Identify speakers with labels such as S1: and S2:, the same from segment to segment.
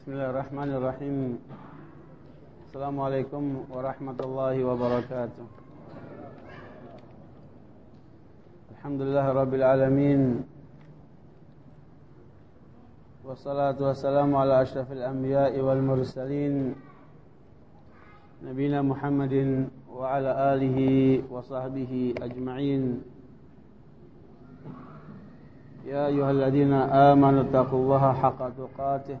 S1: بسم الله الرحمن الرحيم. السلام عليكم ورحمة الله وبركاته. الحمد لله رب العالمين. والصلاة والسلام على أشرف الأنبياء والمرسلين نبينا محمد وعلى آله وصحبه أجمعين. يا أيها الذين آمنوا اتقوا الله حق تقاته.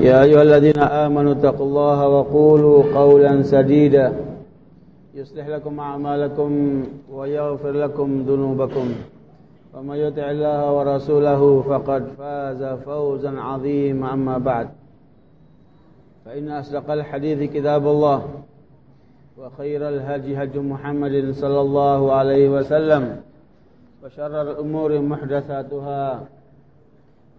S1: يا أيها الذين آمنوا اتقوا الله وقولوا قولا سديدا. يصلح لكم أعمالكم ويغفر لكم ذنوبكم. ومن يطع الله ورسوله فقد فاز فوزا عظيما. أما بعد فإن أصدق الحديث كتاب الله وخير الهدي هدي محمد صلى الله عليه وسلم وشر الأمور محدثاتها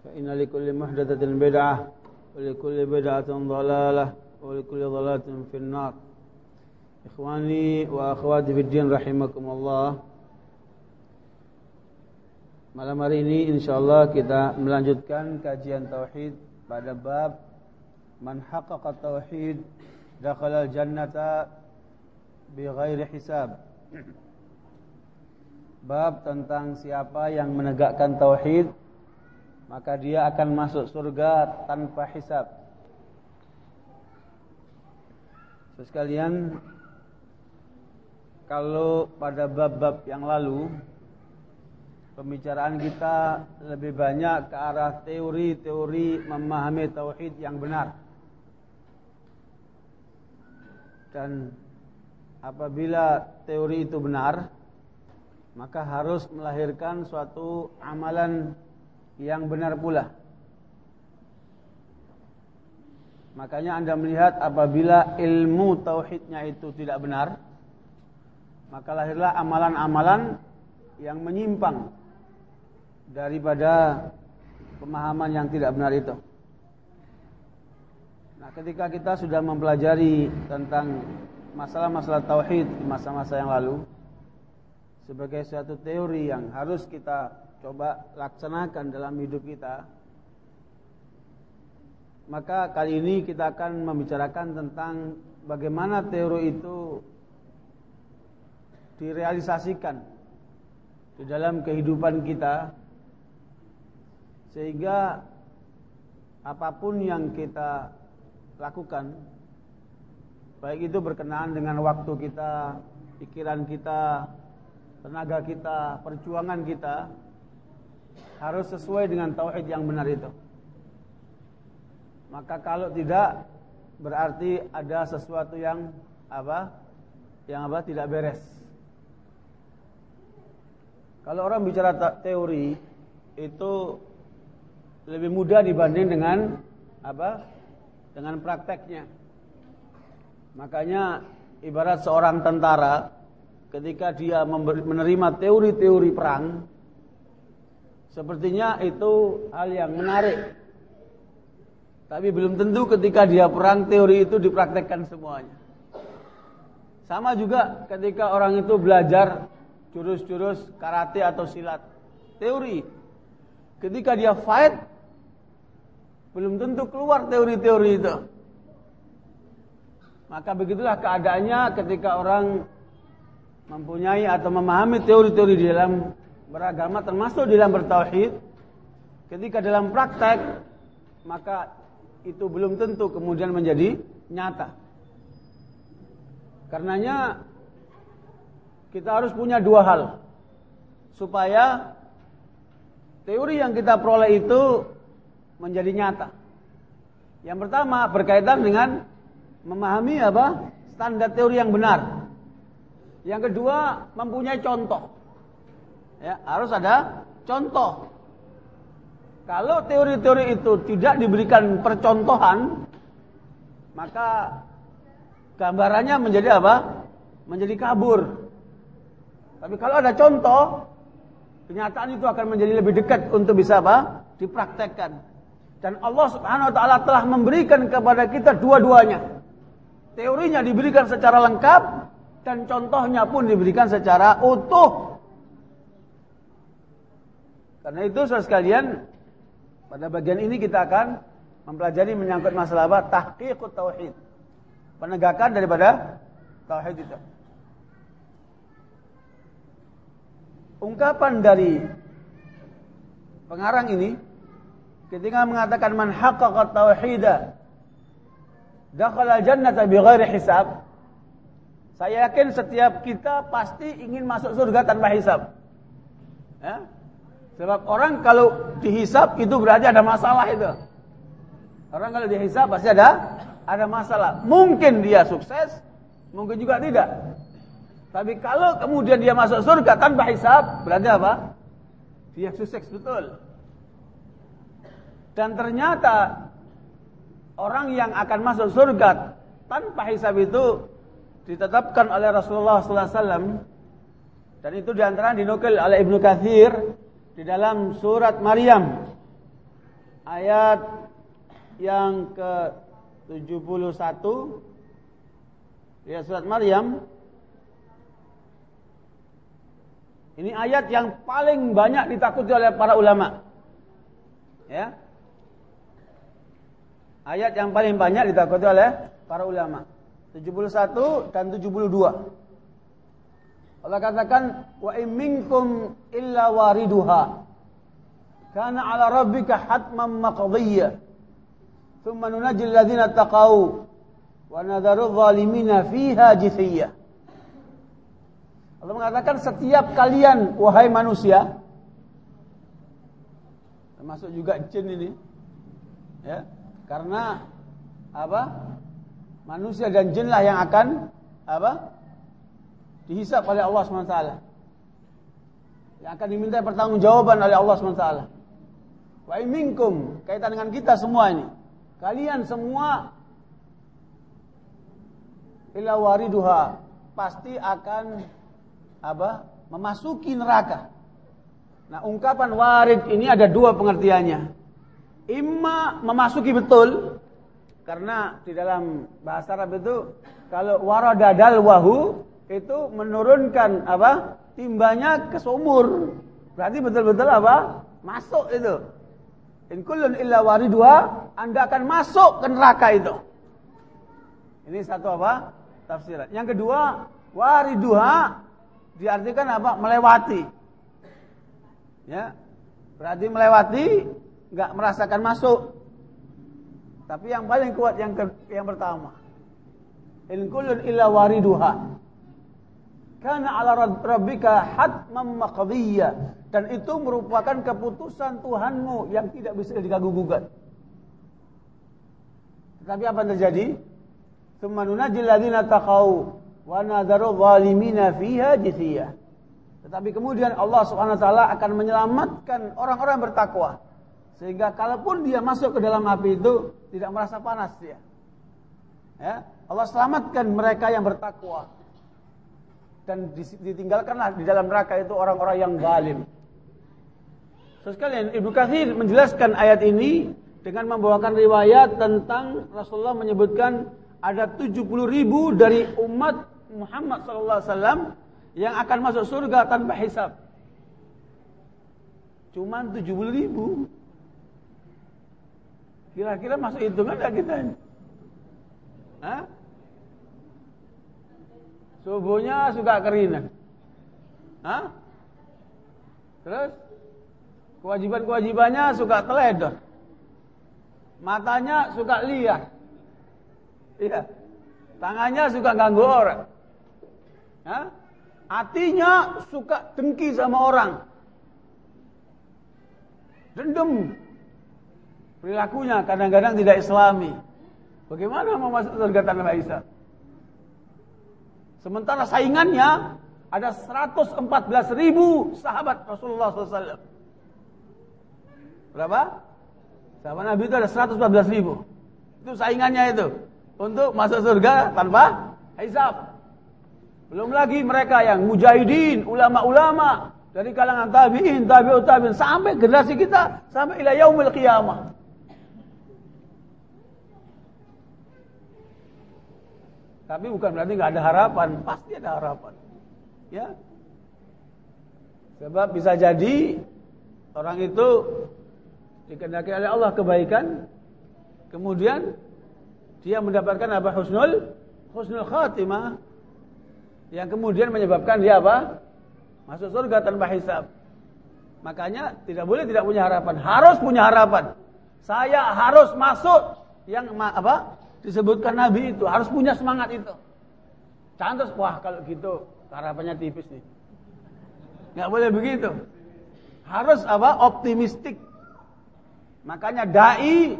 S1: فإن لكل محدثة بدعة ولكل بدعة ضلالة ولكل ضلالة في النار إخواني وأخواتي في الدين رحمكم الله Malam hari ini insyaallah kita melanjutkan kajian tauhid pada bab man haqqaqa tauhid dakhala jannata bighairi hisab. Bab tentang siapa yang menegakkan tauhid maka dia akan masuk surga tanpa hisab. Sekalian kalau pada bab-bab yang lalu pembicaraan kita lebih banyak ke arah teori-teori memahami tauhid yang benar. Dan apabila teori itu benar, maka harus melahirkan suatu amalan yang benar pula. Makanya Anda melihat apabila ilmu tauhidnya itu tidak benar, maka lahirlah amalan-amalan yang menyimpang daripada pemahaman yang tidak benar itu. Nah, ketika kita sudah mempelajari tentang masalah-masalah tauhid di masa-masa yang lalu sebagai suatu teori yang harus kita coba laksanakan dalam hidup kita. Maka kali ini kita akan membicarakan tentang bagaimana teori itu direalisasikan di dalam kehidupan kita sehingga apa pun yang kita lakukan baik itu berkenaan dengan waktu kita, pikiran kita, tenaga kita, perjuangan kita harus sesuai dengan tauhid yang benar itu. Maka kalau tidak berarti ada sesuatu yang apa? Yang apa? Tidak beres. Kalau orang bicara teori itu lebih mudah dibanding dengan apa? Dengan prakteknya. Makanya ibarat seorang tentara ketika dia menerima teori-teori perang sepertinya itu hal yang menarik. Tapi belum tentu ketika dia perang teori itu dipraktekkan semuanya. Sama juga ketika orang itu belajar jurus-jurus karate atau silat. Teori. Ketika dia fight belum tentu keluar teori-teori itu. Maka begitulah keadaannya ketika orang mempunyai atau memahami teori-teori di dalam beragama termasuk di dalam bertauhid ketika dalam praktek maka itu belum tentu kemudian menjadi nyata. Karenanya kita harus punya dua hal supaya teori yang kita peroleh itu menjadi nyata. Yang pertama berkaitan dengan memahami apa? standar teori yang benar. Yang kedua mempunyai contoh. Ya, harus ada contoh. Kalau teori-teori itu tidak diberikan percontohan, maka gambarannya menjadi apa? Menjadi kabur. Tapi kalau ada contoh, kenyataan itu akan menjadi lebih dekat untuk bisa apa? Dipraktekkan. Dan Allah Subhanahu wa taala telah memberikan kepada kita dua-duanya. Teorinya diberikan secara lengkap dan contohnya pun diberikan secara utuh. Karena itu saudara sekalian, pada bagian ini kita akan mempelajari menyangkut masalah apa? Tahqiqut tauhid. Penegakan daripada tauhid itu. Ungkapan dari pengarang ini ketika mengatakan man haqqaqa tauhida dakhala jannata bighairi hisab saya yakin setiap kita pasti ingin masuk surga tanpa hisab ya sebab orang kalau dihisab itu berarti ada masalah itu. Orang kalau dihisab pasti ada ada masalah. Mungkin dia sukses mungkin juga tidak. Tapi kalau kemudian dia masuk surga tanpa hisab berarti apa? Dia sukses betul. Dan ternyata orang yang akan masuk surga tanpa hisab itu ditetapkan oleh Rasulullah SAW dan itu di antara dinukil oleh Ibnu Kathir di dalam surat Maryam ayat yang ke 71 ya surat Maryam ini ayat yang paling banyak ditakuti oleh para ulama ya Ayat yang paling banyak ditakuti oleh para ulama. 71 dan 72. Allah katakan wa in minkum illa wariduha kana ala rabbika hatman maqdiyya thumma nunajji alladhina taqaw wa nadharu adh-dhalimina fiha jithiyya Allah mengatakan setiap kalian wahai manusia termasuk juga jin ini ya karena apa? Manusia dan jinlah yang akan apa? Dihisap oleh Allah SWT. Yang akan diminta pertanggungjawaban oleh Allah SWT. Wa minkum kaitan dengan kita semua ini. Kalian semua ila wariduha pasti akan apa? memasuki neraka. Nah, ungkapan warid ini ada dua pengertiannya. Imma memasuki betul karena di dalam bahasa Arab itu kalau waradadal wahu itu menurunkan apa? timbanya ke sumur. Berarti betul-betul apa? Masuk itu. In kullun illa waridua, Anda akan masuk ke neraka itu. Ini satu apa? Tafsiran. Yang kedua, wariduha diartikan apa? Melewati. Ya. Berarti melewati nggak merasakan masuk. Tapi yang paling kuat yang ke, yang pertama. In kullun illa wariduha. Karena ala rabbika hatman maqdiyya dan itu merupakan keputusan Tuhanmu yang tidak bisa diganggu gugat. Tetapi apa yang terjadi? Tsumma nunajjil taqau wa nadharu zalimina fiha jithiyah. Tetapi kemudian Allah Subhanahu wa taala akan menyelamatkan orang-orang bertakwa sehingga kalaupun dia masuk ke dalam api itu tidak merasa panas dia. Ya, Allah selamatkan mereka yang bertakwa. Dan ditinggalkanlah di dalam neraka itu orang-orang yang zalim. So sekalian Ibnu Katsir menjelaskan ayat ini dengan membawakan riwayat tentang Rasulullah menyebutkan ada 70 ribu dari umat Muhammad SAW yang akan masuk surga tanpa hisab. Cuman 70 ribu. Kira-kira masuk hitungan enggak kita? Hah? Subuhnya suka kerinan. Hah? Terus kewajiban-kewajibannya suka teledor. Matanya suka liar. Iya. Tangannya suka ganggu orang. Hah? Hatinya suka dengki sama orang. Dendam Perilakunya kadang-kadang tidak islami. Bagaimana mau masuk surga tanpa hisab? Sementara saingannya ada 114 ribu sahabat Rasulullah SAW. Berapa? Sahabat Nabi itu ada 114 ribu. Itu saingannya itu. Untuk masuk surga tanpa hisab. Belum lagi mereka yang mujahidin, ulama-ulama dari kalangan tabi'in, tabi'ut tabi'in sampai generasi kita sampai ila yaumil qiyamah. Tapi bukan berarti nggak ada harapan, pasti ada harapan. Ya. Sebab bisa jadi orang itu dikehendaki oleh Allah kebaikan, kemudian dia mendapatkan apa husnul husnul khatimah yang kemudian menyebabkan dia apa? Masuk surga tanpa hisab. Makanya tidak boleh tidak punya harapan, harus punya harapan. Saya harus masuk yang apa? Disebutkan Nabi itu harus punya semangat itu. Terus wah kalau gitu harapannya tipis nih. Nggak boleh begitu. Harus apa? Optimistik. Makanya dai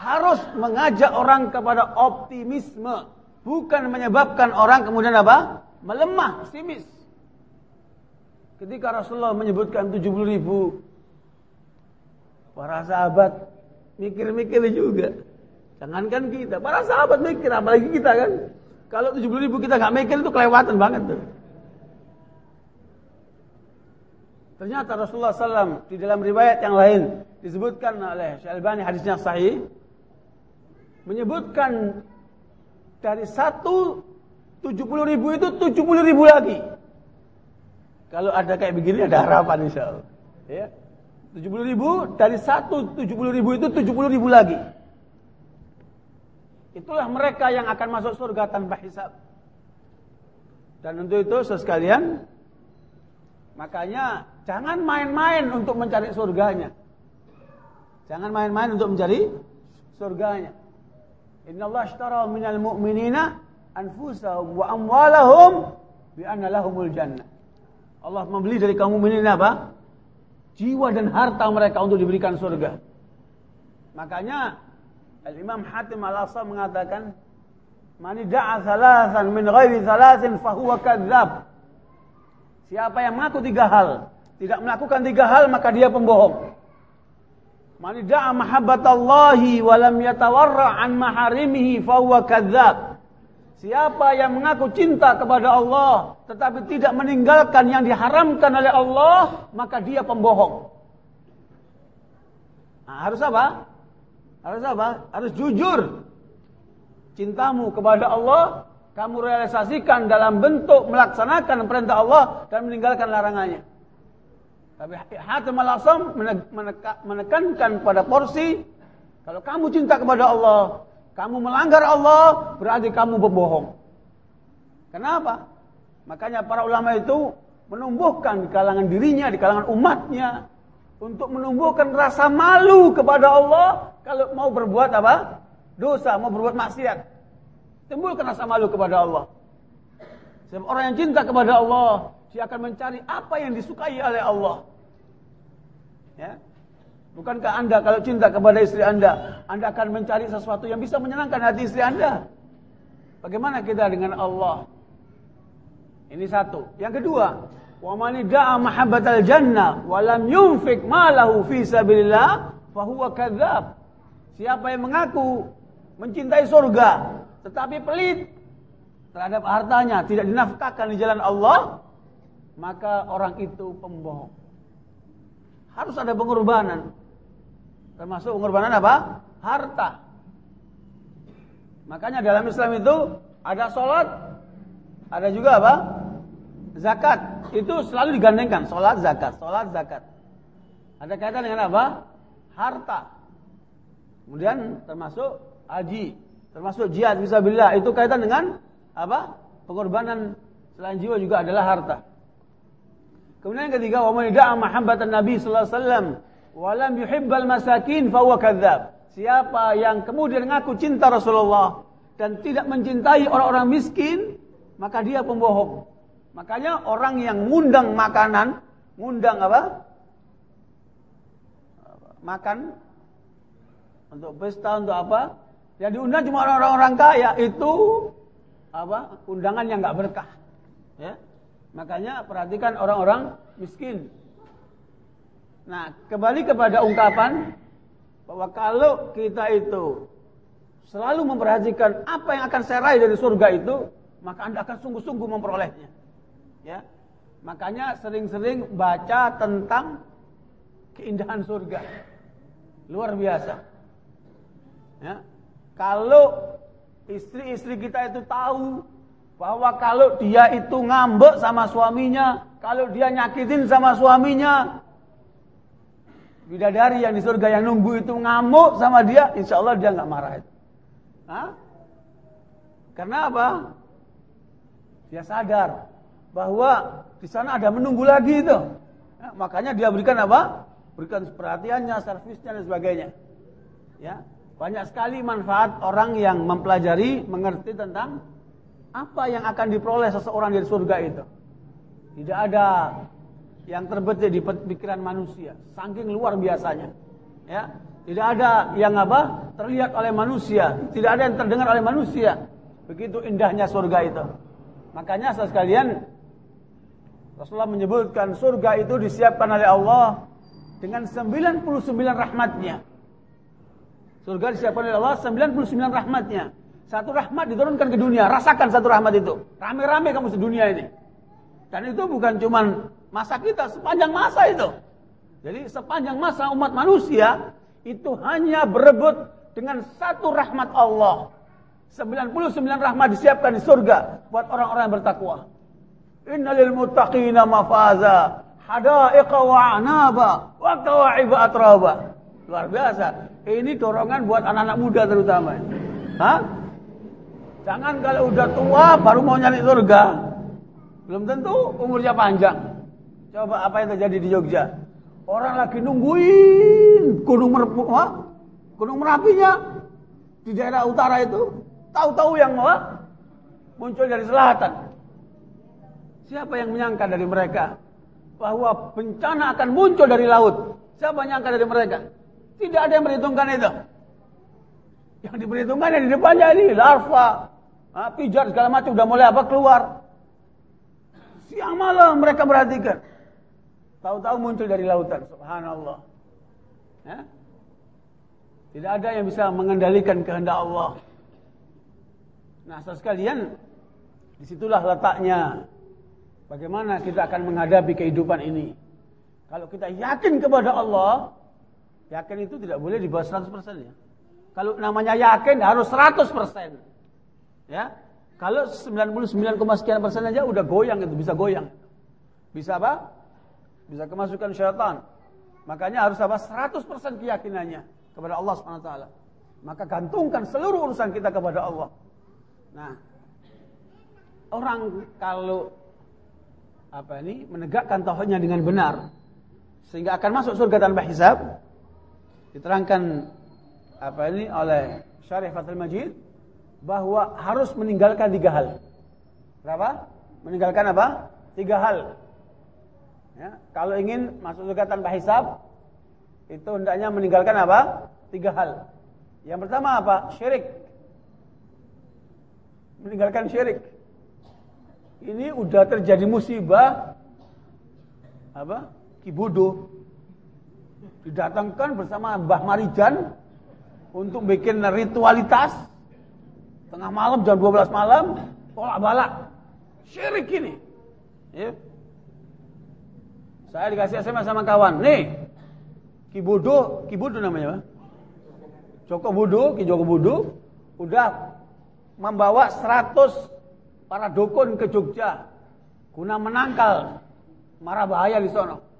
S1: harus mengajak orang kepada optimisme, bukan menyebabkan orang kemudian apa? melemah, pesimis. Ketika Rasulullah menyebutkan 70 ribu, para sahabat mikir-mikir juga. Jangankan kita, para sahabat mikir, apalagi kita kan. Kalau 70 ribu kita nggak mikir itu kelewatan banget tuh. Ternyata Rasulullah SAW di dalam riwayat yang lain disebutkan oleh Syalbani hadisnya sahih menyebutkan dari satu 70 ribu itu 70 ribu lagi. Kalau ada kayak begini ada harapan insya Allah. Ya. 70 ribu dari satu 70 ribu itu 70 ribu lagi. Itulah mereka yang akan masuk surga tanpa hisab. Dan untuk itu sekalian, makanya jangan main-main untuk mencari surganya. Jangan main-main untuk mencari surganya. Inna Allah ashtara minal mu'minina anfusahum wa amwalahum bi anna lahumul jannah. Allah membeli dari kaum mukminin apa? Jiwa dan harta mereka untuk diberikan surga. Makanya Al-Imam Hatim Al-Asam mengatakan, "Mani da'a thalathan min ghairi thalathin fahuwa kadzab." Siapa yang mengaku tiga hal, tidak melakukan tiga hal maka dia pembohong. Mani da'a mahabbatallahi wa lam yatawarra an maharimihi fahuwa kadzab. Siapa yang mengaku cinta kepada Allah tetapi tidak meninggalkan yang diharamkan oleh Allah, maka dia pembohong. Nah, harus apa? Harus apa? Harus jujur. Cintamu kepada Allah kamu realisasikan dalam bentuk melaksanakan perintah Allah dan meninggalkan larangannya. Tapi hati malasam menekankan pada porsi kalau kamu cinta kepada Allah, kamu melanggar Allah, berarti kamu berbohong. Kenapa? Makanya para ulama itu menumbuhkan di kalangan dirinya, di kalangan umatnya untuk menumbuhkan rasa malu kepada Allah kalau mau berbuat apa? Dosa, mau berbuat maksiat. Timbulkan rasa malu kepada Allah. Sebab orang yang cinta kepada Allah, dia akan mencari apa yang disukai oleh Allah. Ya. Bukankah Anda kalau cinta kepada istri Anda, Anda akan mencari sesuatu yang bisa menyenangkan hati istri Anda? Bagaimana kita dengan Allah? Ini satu. Yang kedua, wa man da'a mahabbatal jannah wa lam malahu fi sabilillah fahuwa. Siapa yang mengaku mencintai surga tetapi pelit terhadap hartanya, tidak dinafkahkan di jalan Allah, maka orang itu pembohong. Harus ada pengorbanan. Termasuk pengorbanan apa? Harta. Makanya dalam Islam itu ada sholat, ada juga apa? Zakat. Itu selalu digandengkan. Sholat, zakat. Sholat, zakat. Ada kaitan dengan apa? Harta. Kemudian termasuk haji, termasuk jihad bila itu kaitan dengan apa? Pengorbanan selain jiwa juga adalah harta. Kemudian yang ketiga, wa man da'a mahabbatan Nabi sallallahu alaihi wasallam wa lam yuhibbal masakin fa huwa kadzdzab. Siapa yang kemudian mengaku cinta Rasulullah dan tidak mencintai orang-orang miskin, maka dia pembohong. Makanya orang yang ngundang makanan, ngundang apa? Makan untuk pesta untuk apa? Yang diundang cuma orang-orang kaya itu apa? Undangan yang nggak berkah. Ya. Makanya perhatikan orang-orang miskin. Nah, kembali kepada ungkapan bahwa kalau kita itu selalu memperhatikan apa yang akan saya raih dari surga itu, maka Anda akan sungguh-sungguh memperolehnya. Ya. Makanya sering-sering baca tentang keindahan surga. Luar biasa. Ya. Kalau istri-istri kita itu tahu bahwa kalau dia itu ngambek sama suaminya, kalau dia nyakitin sama suaminya, bidadari yang di surga yang nunggu itu ngamuk sama dia, insya Allah dia nggak marah itu. Karena apa? Dia sadar bahwa di sana ada menunggu lagi itu. Ya, makanya dia berikan apa? Berikan perhatiannya, servisnya dan sebagainya. Ya, banyak sekali manfaat orang yang mempelajari, mengerti tentang apa yang akan diperoleh seseorang dari surga itu. Tidak ada yang terbetik di pikiran manusia, saking luar biasanya. Ya, tidak ada yang apa? terlihat oleh manusia, tidak ada yang terdengar oleh manusia. Begitu indahnya surga itu. Makanya sekalian Rasulullah menyebutkan surga itu disiapkan oleh Allah dengan 99 rahmatnya. Surga disiapkan oleh Allah 99 rahmatnya. Satu rahmat diturunkan ke dunia. Rasakan satu rahmat itu. Rame-rame kamu sedunia ini. Dan itu bukan cuman masa kita, sepanjang masa itu. Jadi sepanjang masa umat manusia itu hanya berebut dengan satu rahmat Allah. 99 rahmat disiapkan di surga buat orang-orang yang bertakwa. Muttaqina mafaza, hadaiqa wa anaba, wa kawa'iba atraba. Luar biasa. Ini dorongan buat anak-anak muda terutama. Hah? Jangan kalau udah tua baru mau nyari surga. Belum tentu umurnya panjang. Coba apa yang terjadi di Jogja. Orang lagi nungguin gunung Merapi, gunung Merapinya di daerah utara itu. Tahu-tahu yang apa? muncul dari selatan. Siapa yang menyangka dari mereka bahwa bencana akan muncul dari laut? Siapa yang menyangka dari mereka? Tidak ada yang berhitungkan itu. Yang diperhitungkan yang di depannya ini larva, pijat segala macam udah mulai apa keluar. Siang malam mereka perhatikan. Tahu-tahu muncul dari lautan. Subhanallah. Ya? Tidak ada yang bisa mengendalikan kehendak Allah. Nah, saudara sekalian, di situlah letaknya bagaimana kita akan menghadapi kehidupan ini. Kalau kita yakin kepada Allah, Yakin itu tidak boleh di bawah 100% ya. Kalau namanya yakin harus 100%. Ya. Kalau 99, sekian persen aja udah goyang itu, bisa goyang. Bisa apa? Bisa kemasukan syaitan. Makanya harus apa? 100% keyakinannya kepada Allah SWT. Maka gantungkan seluruh urusan kita kepada Allah. Nah, orang kalau apa ini menegakkan tauhidnya dengan benar sehingga akan masuk surga tanpa hisab, diterangkan apa ini oleh Syarif Fathul Majid bahwa harus meninggalkan tiga hal. Berapa? Meninggalkan apa? Tiga hal. Ya, kalau ingin masuk surga tanpa hisab, itu hendaknya meninggalkan apa? Tiga hal. Yang pertama apa? Syirik. Meninggalkan syirik. Ini udah terjadi musibah. Apa? Kibodo didatangkan bersama Mbah Marijan untuk bikin ritualitas. Tengah malam jam 12 malam tolak balak syirik ini. Ya. saya dikasih SMS sama kawan. Nih Kibodo Kibodo namanya Joko Bodo Ki Joko udah membawa 100 para dukun ke Jogja guna menangkal marah bahaya di sana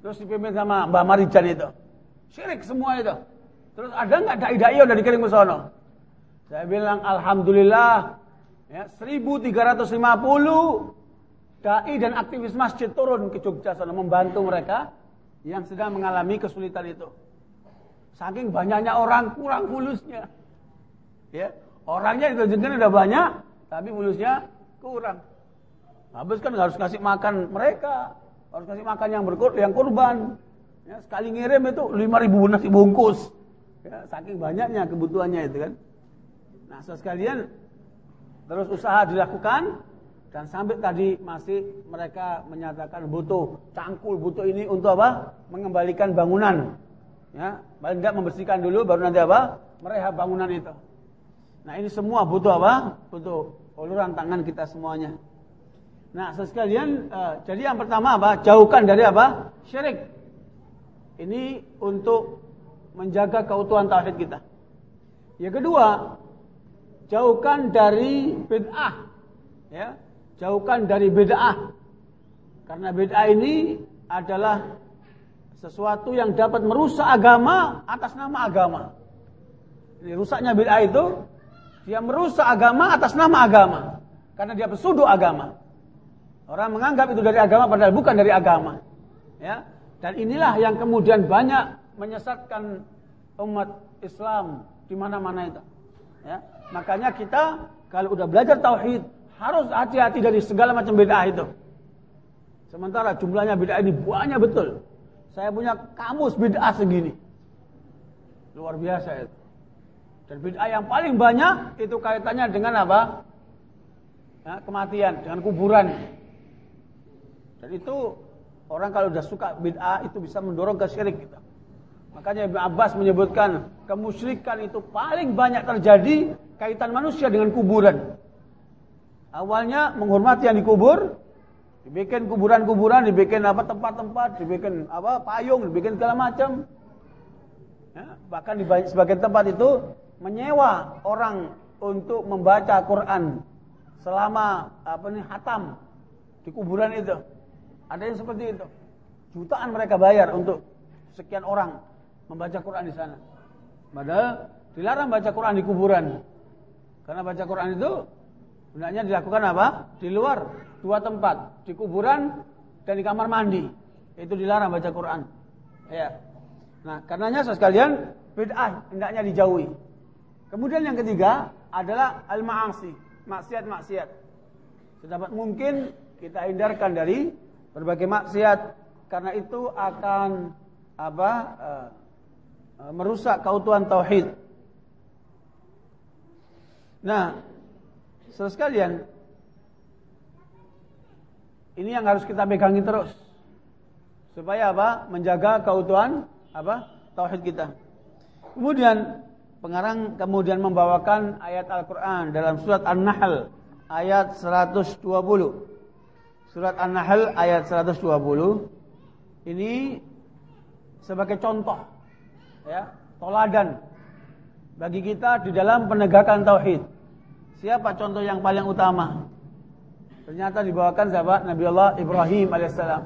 S1: Terus dipimpin sama Mbak Marijan itu. Syirik semua itu. Terus ada nggak dai-dai yang udah dikirim ke sono? Saya bilang alhamdulillah ya 1350 dai dan aktivis masjid turun ke Jogja sana membantu mereka yang sedang mengalami kesulitan itu. Saking banyaknya orang kurang fulusnya. Ya, orangnya itu jenengan udah banyak, tapi fulusnya kurang. Habis kan harus kasih makan mereka. Harus kasih makan yang berkur, yang kurban. Ya, sekali ngirim itu 5000 nasi bungkus. Ya, saking banyaknya kebutuhannya itu kan. Nah, sekalian terus usaha dilakukan dan sampai tadi masih mereka menyatakan butuh cangkul butuh ini untuk apa? Mengembalikan bangunan. Ya, paling enggak membersihkan dulu baru nanti apa? Merehab bangunan itu. Nah, ini semua butuh apa? Butuh uluran tangan kita semuanya. Nah, sekalian, uh, jadi yang pertama apa? Jauhkan dari apa? Syirik. Ini untuk menjaga keutuhan tauhid kita. Yang kedua, jauhkan dari bid'ah. Ya, jauhkan dari bid'ah. Karena bid'ah ini adalah sesuatu yang dapat merusak agama atas nama agama. Ini rusaknya bid'ah itu dia merusak agama atas nama agama karena dia pesudu agama. Orang menganggap itu dari agama padahal bukan dari agama. Ya. Dan inilah yang kemudian banyak menyesatkan umat Islam di mana-mana itu. Ya. Makanya kita kalau udah belajar tauhid harus hati-hati dari segala macam bid'ah itu. Sementara jumlahnya bid'ah ini banyak betul. Saya punya kamus bid'ah segini. Luar biasa itu. Dan bid'ah yang paling banyak itu kaitannya dengan apa? Ya, kematian, dengan kuburan. Dan itu orang kalau sudah suka bid'ah itu bisa mendorong ke syirik gitu. Makanya Ibn Abbas menyebutkan kemusyrikan itu paling banyak terjadi kaitan manusia dengan kuburan. Awalnya menghormati yang dikubur, dibikin kuburan-kuburan, dibikin apa tempat-tempat, dibikin apa payung, dibikin segala macam. Ya, bahkan di sebagian tempat itu menyewa orang untuk membaca Quran selama apa nih hatam di kuburan itu. Ada yang seperti itu. Jutaan mereka bayar untuk sekian orang membaca Quran di sana. Padahal dilarang baca Quran di kuburan. Karena baca Quran itu hendaknya dilakukan apa? Di luar dua tempat, di kuburan dan di kamar mandi. Itu dilarang baca Quran. Ya. Nah, karenanya sekalian bid'ah hendaknya dijauhi. Kemudian yang ketiga adalah al-ma'asi, maksiat-maksiat. Sedapat mungkin kita hindarkan dari berbagai maksiat karena itu akan apa uh, merusak keutuhan tauhid. Nah, saudara sekalian, ini yang harus kita pegangi terus supaya apa? Menjaga keutuhan apa? Tauhid kita. Kemudian pengarang kemudian membawakan ayat Al-Qur'an dalam surat An-Nahl ayat 120. Surat An-Nahl ayat 120 ini sebagai contoh ya, toladan bagi kita di dalam penegakan tauhid. Siapa contoh yang paling utama? Ternyata dibawakan sahabat Nabi Allah Ibrahim alaihissalam.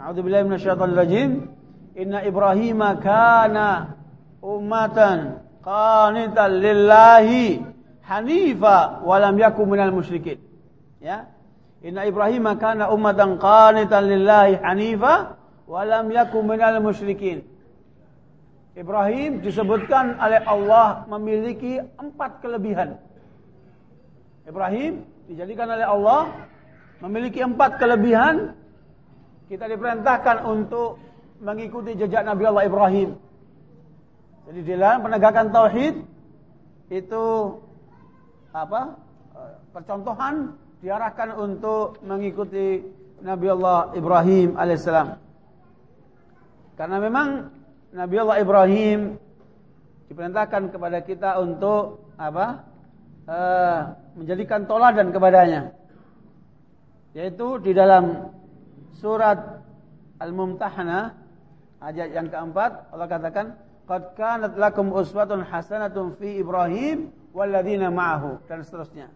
S1: A'udzubillahi minasyaitonir rajim. Inna Ibrahim kana ummatan qanitan lillahi hanifa wa lam yakun minal musyrikin. Ya. Inna Ibrahim kana ummatan qanitan lillahi hanifa wa lam yakun minal musyrikin. Ibrahim disebutkan oleh Allah memiliki empat kelebihan. Ibrahim dijadikan oleh Allah memiliki empat kelebihan. Kita diperintahkan untuk mengikuti jejak Nabi Allah Ibrahim. Jadi dalam penegakan tauhid itu apa? Percontohan diarahkan untuk mengikuti Nabi Allah Ibrahim alaihissalam. Karena memang Nabi Allah Ibrahim diperintahkan kepada kita untuk apa? Uh, menjadikan toladan kepadanya. Yaitu di dalam surat Al-Mumtahanah ayat yang keempat Allah katakan qad kanat lakum uswatun hasanatun fi Ibrahim walladzina ma'ahu dan seterusnya.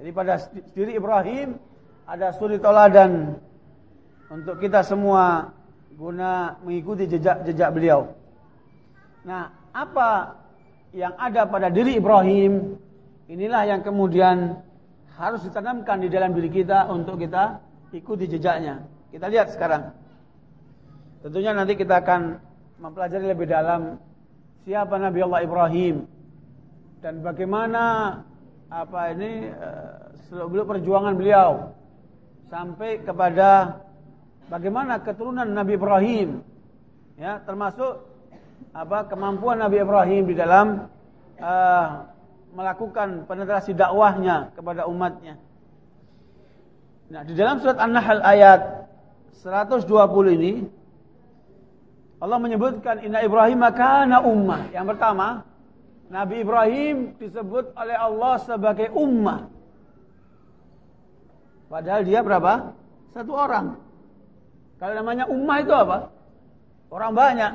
S1: Jadi pada diri Ibrahim ada suri toladan untuk kita semua guna mengikuti jejak-jejak beliau. Nah, apa yang ada pada diri Ibrahim inilah yang kemudian harus ditanamkan di dalam diri kita untuk kita ikuti jejaknya. Kita lihat sekarang. Tentunya nanti kita akan mempelajari lebih dalam siapa Nabi Allah Ibrahim dan bagaimana apa ini uh, perjuangan beliau sampai kepada bagaimana keturunan Nabi Ibrahim ya termasuk apa kemampuan Nabi Ibrahim di dalam uh, melakukan penetrasi dakwahnya kepada umatnya. Nah, di dalam surat An-Nahl ayat 120 ini Allah menyebutkan inna Ibrahim kana ummah. Yang pertama, Nabi Ibrahim disebut oleh Allah sebagai ummah. Padahal dia berapa? Satu orang. Kalau namanya ummah itu apa? Orang banyak.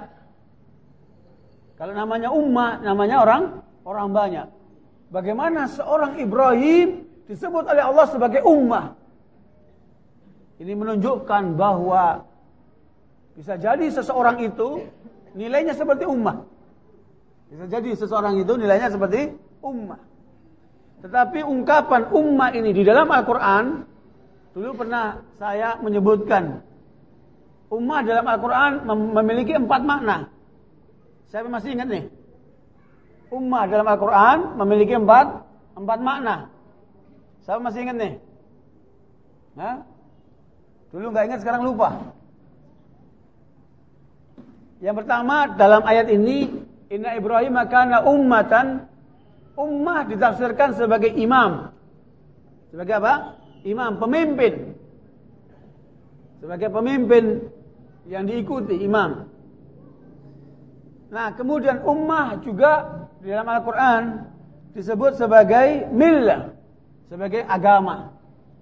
S1: Kalau namanya ummah, namanya orang orang banyak. Bagaimana seorang Ibrahim disebut oleh Allah sebagai ummah? Ini menunjukkan bahwa bisa jadi seseorang itu nilainya seperti ummah. Bisa jadi seseorang itu nilainya seperti ummah. Tetapi ungkapan ummah ini di dalam Al-Quran Dulu pernah saya menyebutkan Ummah dalam Al-Quran memiliki empat makna Saya masih ingat nih Ummah dalam Al-Quran memiliki empat Empat makna Saya masih ingat nih Hah? Dulu nggak ingat sekarang lupa Yang pertama dalam ayat ini Inna Ibrahim kana ummatan Ummah ditafsirkan sebagai imam. Sebagai apa? Imam, pemimpin. Sebagai pemimpin yang diikuti imam. Nah, kemudian ummah juga di dalam Al-Qur'an disebut sebagai millah, sebagai agama.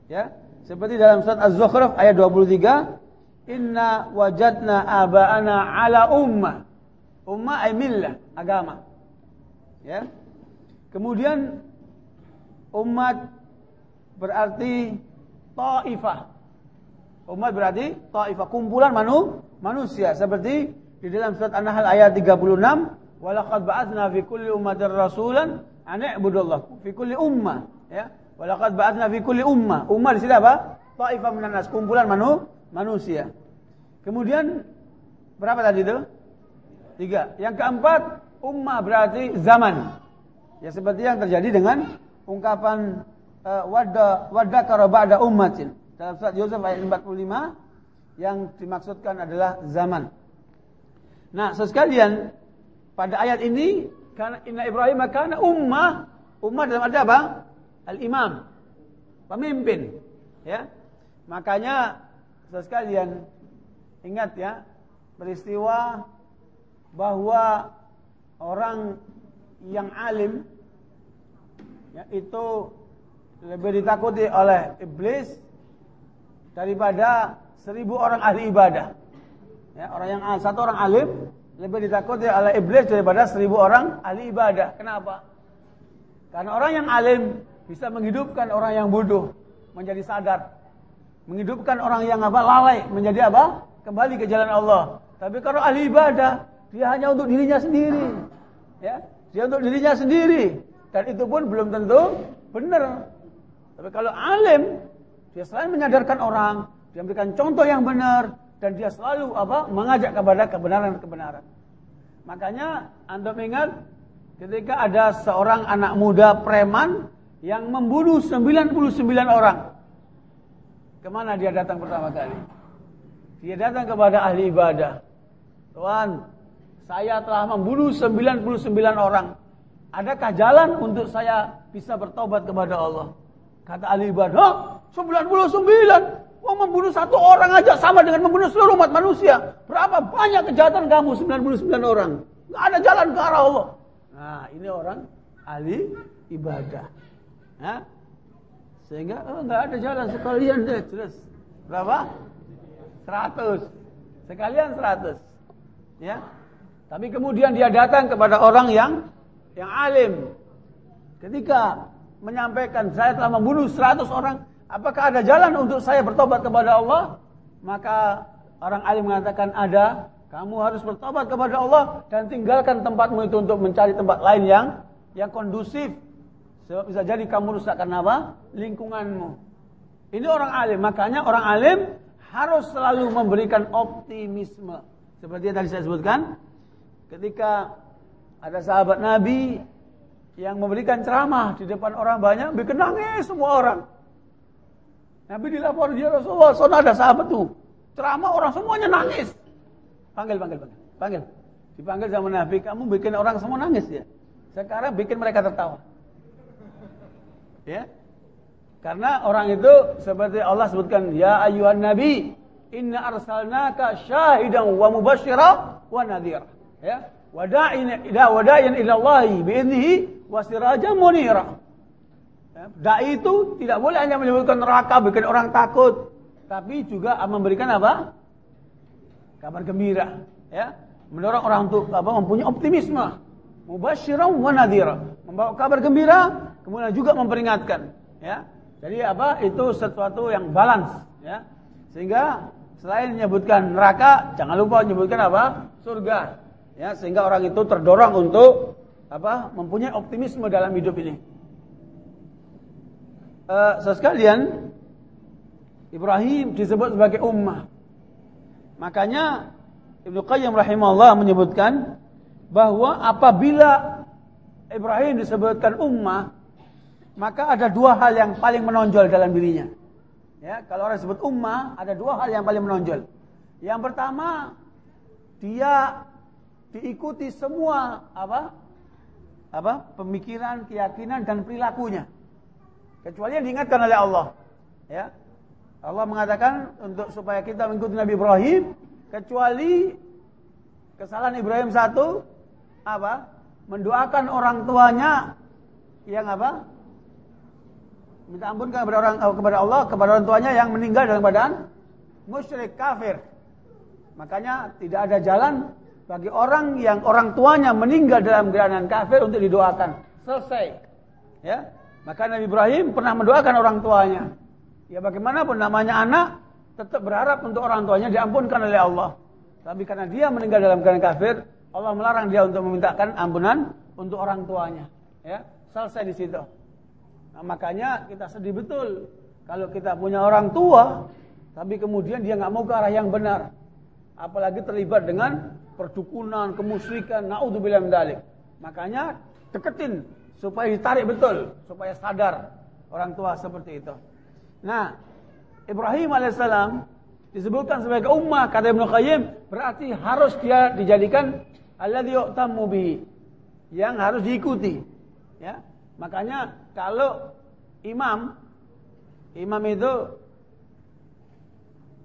S1: Ya, seperti dalam surat Az-Zukhruf ayat 23, "Inna wajadna aba'ana ala ummah." Ummah ay millah, agama. Ya. Kemudian umat berarti ta'ifah. Umat berarti ta'ifah, kumpulan manu, manusia seperti di dalam surat An-Nahl ayat 36, "Walaqad ba'atsna fi kulli ummatin rasulan an i'budullah." Fi kulli ummah, ya. Walaqad ba'atsna fi kulli ummah. Ummah di sini apa? Ta'ifah minan nas, kumpulan manu, manusia. Kemudian berapa tadi itu? Tiga. Yang keempat, ummah berarti zaman. Ya seperti yang terjadi dengan ungkapan uh, wadda wadda ba'da ummatin. Dalam surat Yusuf ayat 45 yang dimaksudkan adalah zaman. Nah, sekalian pada ayat ini karena inna Ibrahim kana ummah, ummah dalam arti apa? Al-imam. Pemimpin, ya. Makanya sekalian ingat ya peristiwa bahwa orang yang alim ya, itu lebih ditakuti oleh iblis daripada seribu orang ahli ibadah. Ya, orang yang satu orang alim lebih ditakuti oleh iblis daripada seribu orang ahli ibadah. Kenapa? Karena orang yang alim bisa menghidupkan orang yang bodoh menjadi sadar. Menghidupkan orang yang apa lalai menjadi apa? Kembali ke jalan Allah. Tapi kalau ahli ibadah, dia hanya untuk dirinya sendiri. Ya, dia untuk dirinya sendiri. Dan itu pun belum tentu benar. Tapi kalau alim, dia selalu menyadarkan orang, dia memberikan contoh yang benar, dan dia selalu apa mengajak kepada kebenaran-kebenaran. Makanya Anda ingat ketika ada seorang anak muda preman yang membunuh 99 orang. Ke mana dia datang pertama kali? Dia datang kepada ahli ibadah. Tuhan, saya telah membunuh 99 orang. Adakah jalan untuk saya bisa bertobat kepada Allah? Kata Ali ibadah, 99. Mau membunuh satu orang aja sama dengan membunuh seluruh umat manusia. Berapa banyak kejahatan kamu 99 orang? Gak ada jalan ke arah Allah. Nah, ini orang ahli ibadah. Nah, sehingga oh, nggak ada jalan sekalian deh terus berapa? 100. Sekalian 100. Ya. Tapi kemudian dia datang kepada orang yang yang alim. Ketika menyampaikan saya telah membunuh 100 orang, apakah ada jalan untuk saya bertobat kepada Allah? Maka orang alim mengatakan ada. Kamu harus bertobat kepada Allah dan tinggalkan tempatmu itu untuk mencari tempat lain yang yang kondusif. Sebab bisa jadi kamu rusakkan apa? Lingkunganmu. Ini orang alim. Makanya orang alim harus selalu memberikan optimisme. Seperti yang tadi saya sebutkan. Ketika ada sahabat Nabi yang memberikan ceramah di depan orang banyak, bikin nangis semua orang. Nabi dilapor dia ya Rasulullah, sana ada sahabat tuh. Ceramah orang semuanya nangis. Panggil, panggil, panggil. Panggil. Dipanggil sama Nabi, kamu bikin orang semua nangis ya. Sekarang bikin mereka tertawa. Ya. Karena orang itu seperti Allah sebutkan, ya ayuhan nabi, inna arsalnaka syahidan wa mubasyira wa nadhira. Ya wada'iyan ila wada'iyan ila Allah bi'idnihi wa sirajan munira. Ya, dai itu tidak boleh hanya menyebutkan neraka, bikin orang takut, tapi juga memberikan apa? Kabar gembira, ya. Mendorong orang untuk apa? Mempunyai optimisme. Mubasyiran wa nadhira. Membawa kabar gembira, kemudian juga memperingatkan, ya. Jadi apa? Itu sesuatu yang balance, ya. Sehingga selain menyebutkan neraka, jangan lupa menyebutkan apa? Surga. Ya, sehingga orang itu terdorong untuk apa? Mempunyai optimisme dalam hidup ini. Uh, sekalian, Ibrahim disebut sebagai ummah. Makanya Ibnu Qayyim rahimahullah menyebutkan bahwa apabila Ibrahim disebutkan ummah, maka ada dua hal yang paling menonjol dalam dirinya. Ya, kalau orang disebut ummah, ada dua hal yang paling menonjol. Yang pertama, dia diikuti semua apa? Apa? Pemikiran, keyakinan dan perilakunya. Kecuali yang diingatkan oleh Allah. Ya. Allah mengatakan untuk supaya kita mengikuti Nabi Ibrahim kecuali kesalahan Ibrahim satu apa? Mendoakan orang tuanya yang apa? Minta ampun kepada orang kepada Allah kepada orang tuanya yang meninggal dalam keadaan musyrik kafir. Makanya tidak ada jalan bagi orang yang orang tuanya meninggal dalam keadaan kafir untuk didoakan. Selesai. Ya. Maka Nabi Ibrahim pernah mendoakan orang tuanya. Ya bagaimanapun namanya anak, tetap berharap untuk orang tuanya diampunkan oleh Allah. Tapi karena dia meninggal dalam keadaan kafir, Allah melarang dia untuk memintakan ampunan untuk orang tuanya. Ya, selesai di situ. Nah, makanya kita sedih betul kalau kita punya orang tua, tapi kemudian dia nggak mau ke arah yang benar. Apalagi terlibat dengan perdukunan, kemusyrikan, naudzubillah min dalik. Makanya deketin supaya ditarik betul, supaya sadar orang tua seperti itu. Nah, Ibrahim alaihissalam disebutkan sebagai ummah kata Ibnu Qayyim berarti harus dia dijadikan alladzi yu'tammu bihi yang harus diikuti. Ya. Makanya kalau imam imam itu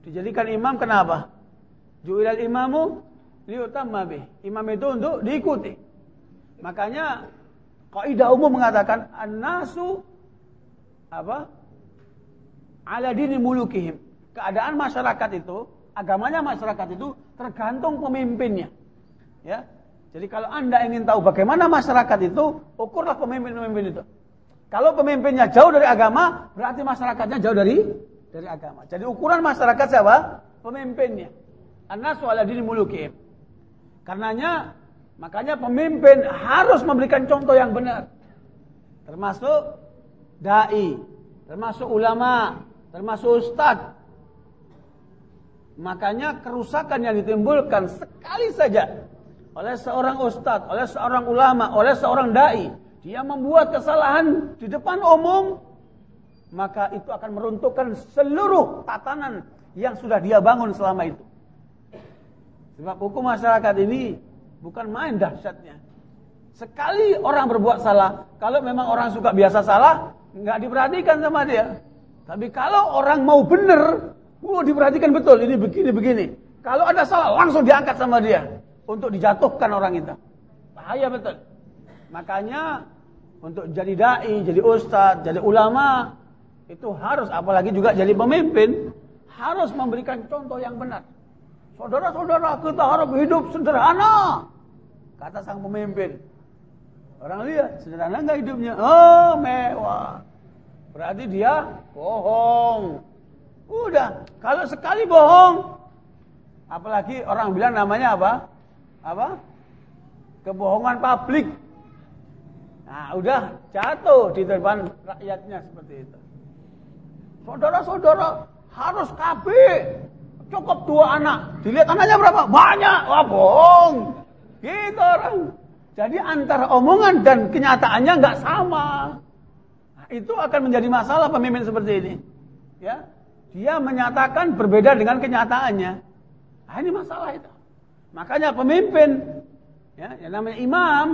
S1: dijadikan imam kenapa? Ju'ilal imamu liutamma bih. Imam itu untuk diikuti. Makanya Kaidah umum mengatakan an-nasu apa? Ala dini mulukihim. Keadaan masyarakat itu, agamanya masyarakat itu tergantung pemimpinnya. Ya. Jadi kalau Anda ingin tahu bagaimana masyarakat itu, ukurlah pemimpin-pemimpin itu. Kalau pemimpinnya jauh dari agama, berarti masyarakatnya jauh dari dari agama. Jadi ukuran masyarakat siapa? Pemimpinnya. An-nasu ala dini mulukihim. Karenanya Makanya pemimpin harus memberikan contoh yang benar. Termasuk dai, termasuk ulama, termasuk ustadz. Makanya kerusakan yang ditimbulkan sekali saja oleh seorang ustadz, oleh seorang ulama, oleh seorang dai, dia membuat kesalahan di depan umum, maka itu akan meruntuhkan seluruh tatanan yang sudah dia bangun selama itu. Sebab hukum masyarakat ini Bukan main dahsyatnya. Sekali orang berbuat salah, kalau memang orang suka biasa salah, nggak diperhatikan sama dia. Tapi kalau orang mau benar, oh diperhatikan betul, ini begini begini. Kalau ada salah, langsung diangkat sama dia untuk dijatuhkan orang itu. Bahaya betul. Makanya untuk jadi dai, jadi ustadz, jadi ulama itu harus apalagi juga jadi pemimpin harus memberikan contoh yang benar. Saudara-saudara kita harus hidup sederhana. Kata sang pemimpin. Orang lihat sederhana enggak hidupnya? Oh mewah. Berarti dia bohong. Udah. Kalau sekali bohong. Apalagi orang bilang namanya apa? Apa? Kebohongan publik. Nah udah jatuh di depan rakyatnya seperti itu. Saudara-saudara harus kabeh Cukup dua anak. Dilihat anaknya berapa? Banyak. Wah bohong. Gitu orang. Jadi antara omongan dan kenyataannya nggak sama. Nah, itu akan menjadi masalah pemimpin seperti ini. Ya, dia menyatakan berbeda dengan kenyataannya. Nah, ini masalah itu. Makanya pemimpin, ya, yang namanya imam,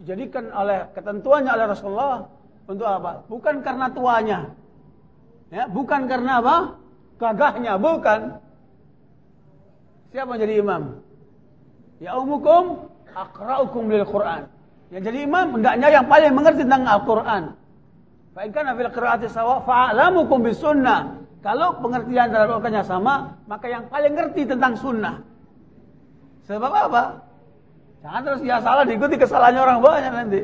S1: dijadikan oleh ketentuannya oleh Rasulullah untuk apa? Bukan karena tuanya, ya, bukan karena apa? gagahnya, bukan. Siapa yang jadi imam? Ya umukum akraukum lil Quran. Yang jadi imam hendaknya yang paling mengerti tentang Al-Qur'an. Fa in kana fil qira'ati sawa fa'alamukum bis sunnah. Kalau pengertian dalam Al-Qur'annya sama, maka yang paling ngerti tentang sunnah. Sebab apa? Jangan terus dia salah diikuti kesalahannya orang banyak nanti.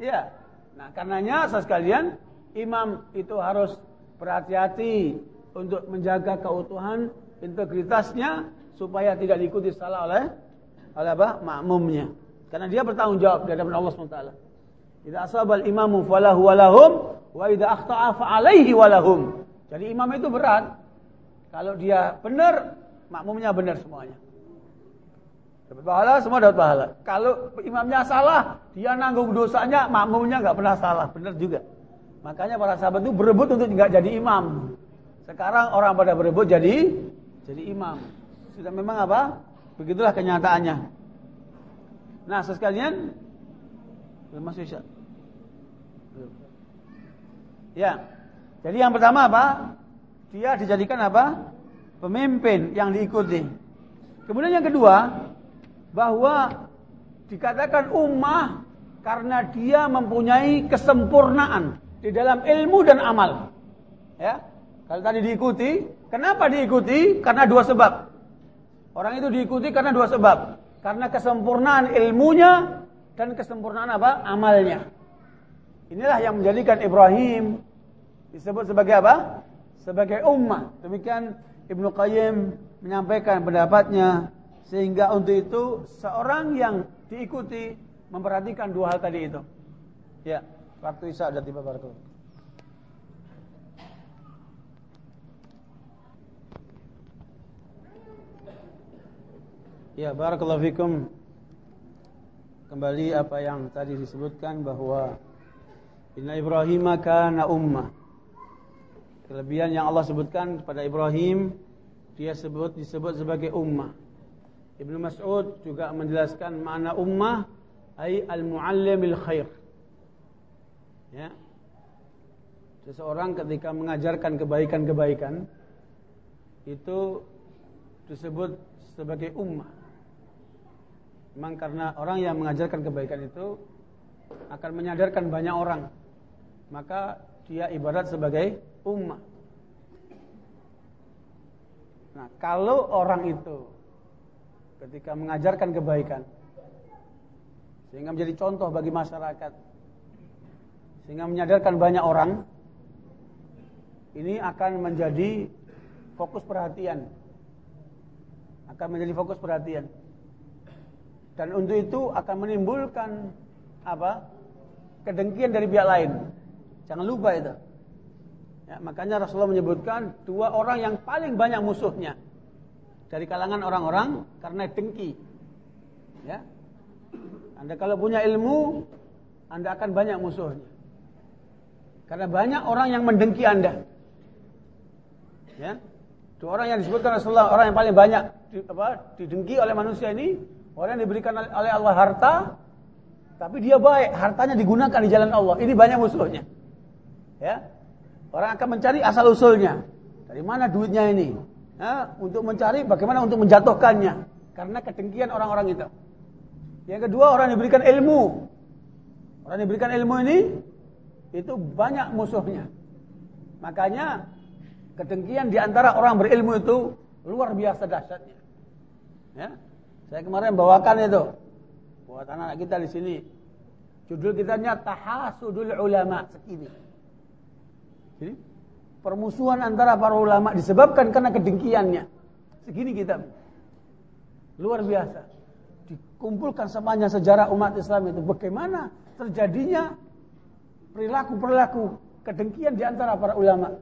S1: Ya. Nah, karenanya sekalian imam itu harus berhati-hati untuk menjaga keutuhan integritasnya supaya tidak diikuti salah oleh oleh apa? makmumnya. Karena dia bertanggung jawab di hadapan Allah SWT. Idza asabal imamu falahu walahum wa idza akhta'a fa alaihi walahum. Jadi imam itu berat. Kalau dia benar, makmumnya benar semuanya. Dapat pahala, semua dapat pahala. Kalau imamnya salah, dia nanggung dosanya, makmumnya nggak pernah salah. Benar juga. Makanya para sahabat itu berebut untuk nggak jadi imam. Sekarang orang pada berebut jadi jadi imam. Sudah memang apa? Begitulah kenyataannya. Nah, sekalian belum masuk isya. Ya. Jadi yang pertama apa? Dia dijadikan apa? Pemimpin yang diikuti. Kemudian yang kedua, bahwa dikatakan ummah karena dia mempunyai kesempurnaan di dalam ilmu dan amal. Ya. Kalau tadi diikuti, kenapa diikuti? Karena dua sebab. Orang itu diikuti karena dua sebab. Karena kesempurnaan ilmunya dan kesempurnaan apa? Amalnya. Inilah yang menjadikan Ibrahim disebut sebagai apa? Sebagai ummah. Demikian Ibnu Qayyim menyampaikan pendapatnya sehingga untuk itu seorang yang diikuti memperhatikan dua hal tadi itu. Ya. Waktu Isya sudah tiba barakallahu. Ya, barakallahu fikum. Kembali apa yang tadi disebutkan bahwa Inna Ibrahim kana ummah. Kelebihan yang Allah sebutkan kepada Ibrahim dia sebut disebut sebagai ummah. Ibnu Mas'ud juga menjelaskan makna ummah ai al-muallimil khair. Ya. Seseorang ketika mengajarkan kebaikan-kebaikan itu disebut sebagai ummah. Memang karena orang yang mengajarkan kebaikan itu akan menyadarkan banyak orang. Maka dia ibarat sebagai ummah. Nah, kalau orang itu ketika mengajarkan kebaikan sehingga menjadi contoh bagi masyarakat sehingga menyadarkan banyak orang ini akan menjadi fokus perhatian. Akan menjadi fokus perhatian. Dan untuk itu akan menimbulkan apa? Kedengkian dari pihak lain. Jangan lupa itu ya, makanya Rasulullah menyebutkan dua orang yang paling banyak musuhnya dari kalangan orang-orang karena dengki ya anda kalau punya ilmu anda akan banyak musuhnya karena banyak orang yang mendengki Anda. Ya. Dua orang yang disebutkan Rasulullah, orang yang paling banyak di, apa, didengki oleh manusia ini, orang yang diberikan oleh Allah harta, tapi dia baik, hartanya digunakan di jalan Allah. Ini banyak musuhnya. Ya. Orang akan mencari asal usulnya. Dari mana duitnya ini? Untuk mencari bagaimana untuk menjatuhkannya. Karena kedengkian orang-orang itu. Yang kedua, orang diberikan ilmu. Orang diberikan ilmu ini itu banyak musuhnya. Makanya kedengkian di antara orang berilmu itu luar biasa dahsyatnya. Ya. Saya kemarin bawakan itu buat anak-anak kita di sini. Judul kitanya Tahasudul Ulama segini. Jadi permusuhan antara para ulama disebabkan karena kedengkiannya. Segini kita. Luar biasa. Dikumpulkan semuanya sejarah umat Islam itu bagaimana terjadinya perilaku-perilaku kedengkian di antara para ulama.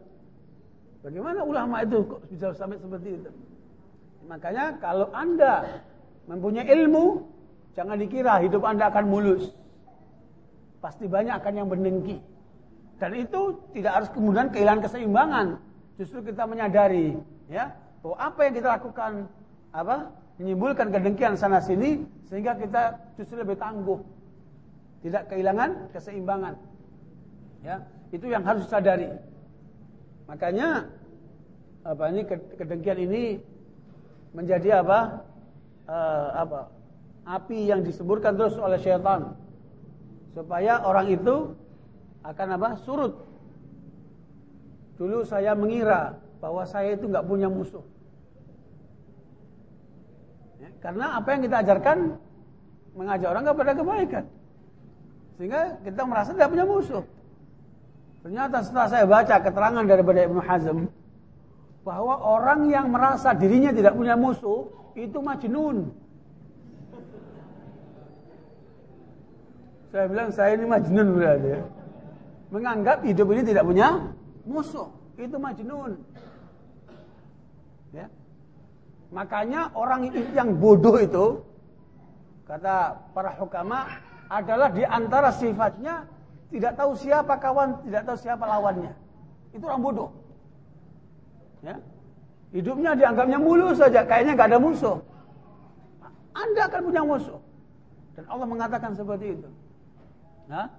S1: Bagaimana ulama itu kok bisa sampai seperti itu? Makanya kalau Anda mempunyai ilmu, jangan dikira hidup Anda akan mulus. Pasti banyak akan yang mendengki. Dan itu tidak harus kemudian kehilangan keseimbangan. Justru kita menyadari ya bahwa apa yang kita lakukan apa menimbulkan kedengkian sana sini sehingga kita justru lebih tangguh. Tidak kehilangan keseimbangan. Ya, itu yang harus disadari. Makanya apa ini kedengkian ini menjadi apa? Uh, apa? Api yang diseburkan terus oleh syaitan supaya orang itu akan apa? Surut. Dulu saya mengira bahwa saya itu nggak punya musuh. Ya, karena apa yang kita ajarkan mengajak orang kepada kebaikan. Sehingga kita merasa tidak punya musuh. Ternyata setelah saya baca keterangan daripada Ibnu Hazm bahwa orang yang merasa dirinya tidak punya musuh itu majnun. Saya bilang saya ini majnun berarti ya. Menganggap hidup ini tidak punya musuh. Itu majnun. Ya. Makanya orang yang bodoh itu kata para hukama adalah di antara sifatnya tidak tahu siapa kawan, tidak tahu siapa lawannya. Itu orang bodoh. Ya. Hidupnya dianggapnya mulus saja, kayaknya nggak ada musuh. Anda akan punya musuh. Dan Allah mengatakan seperti itu. Nah,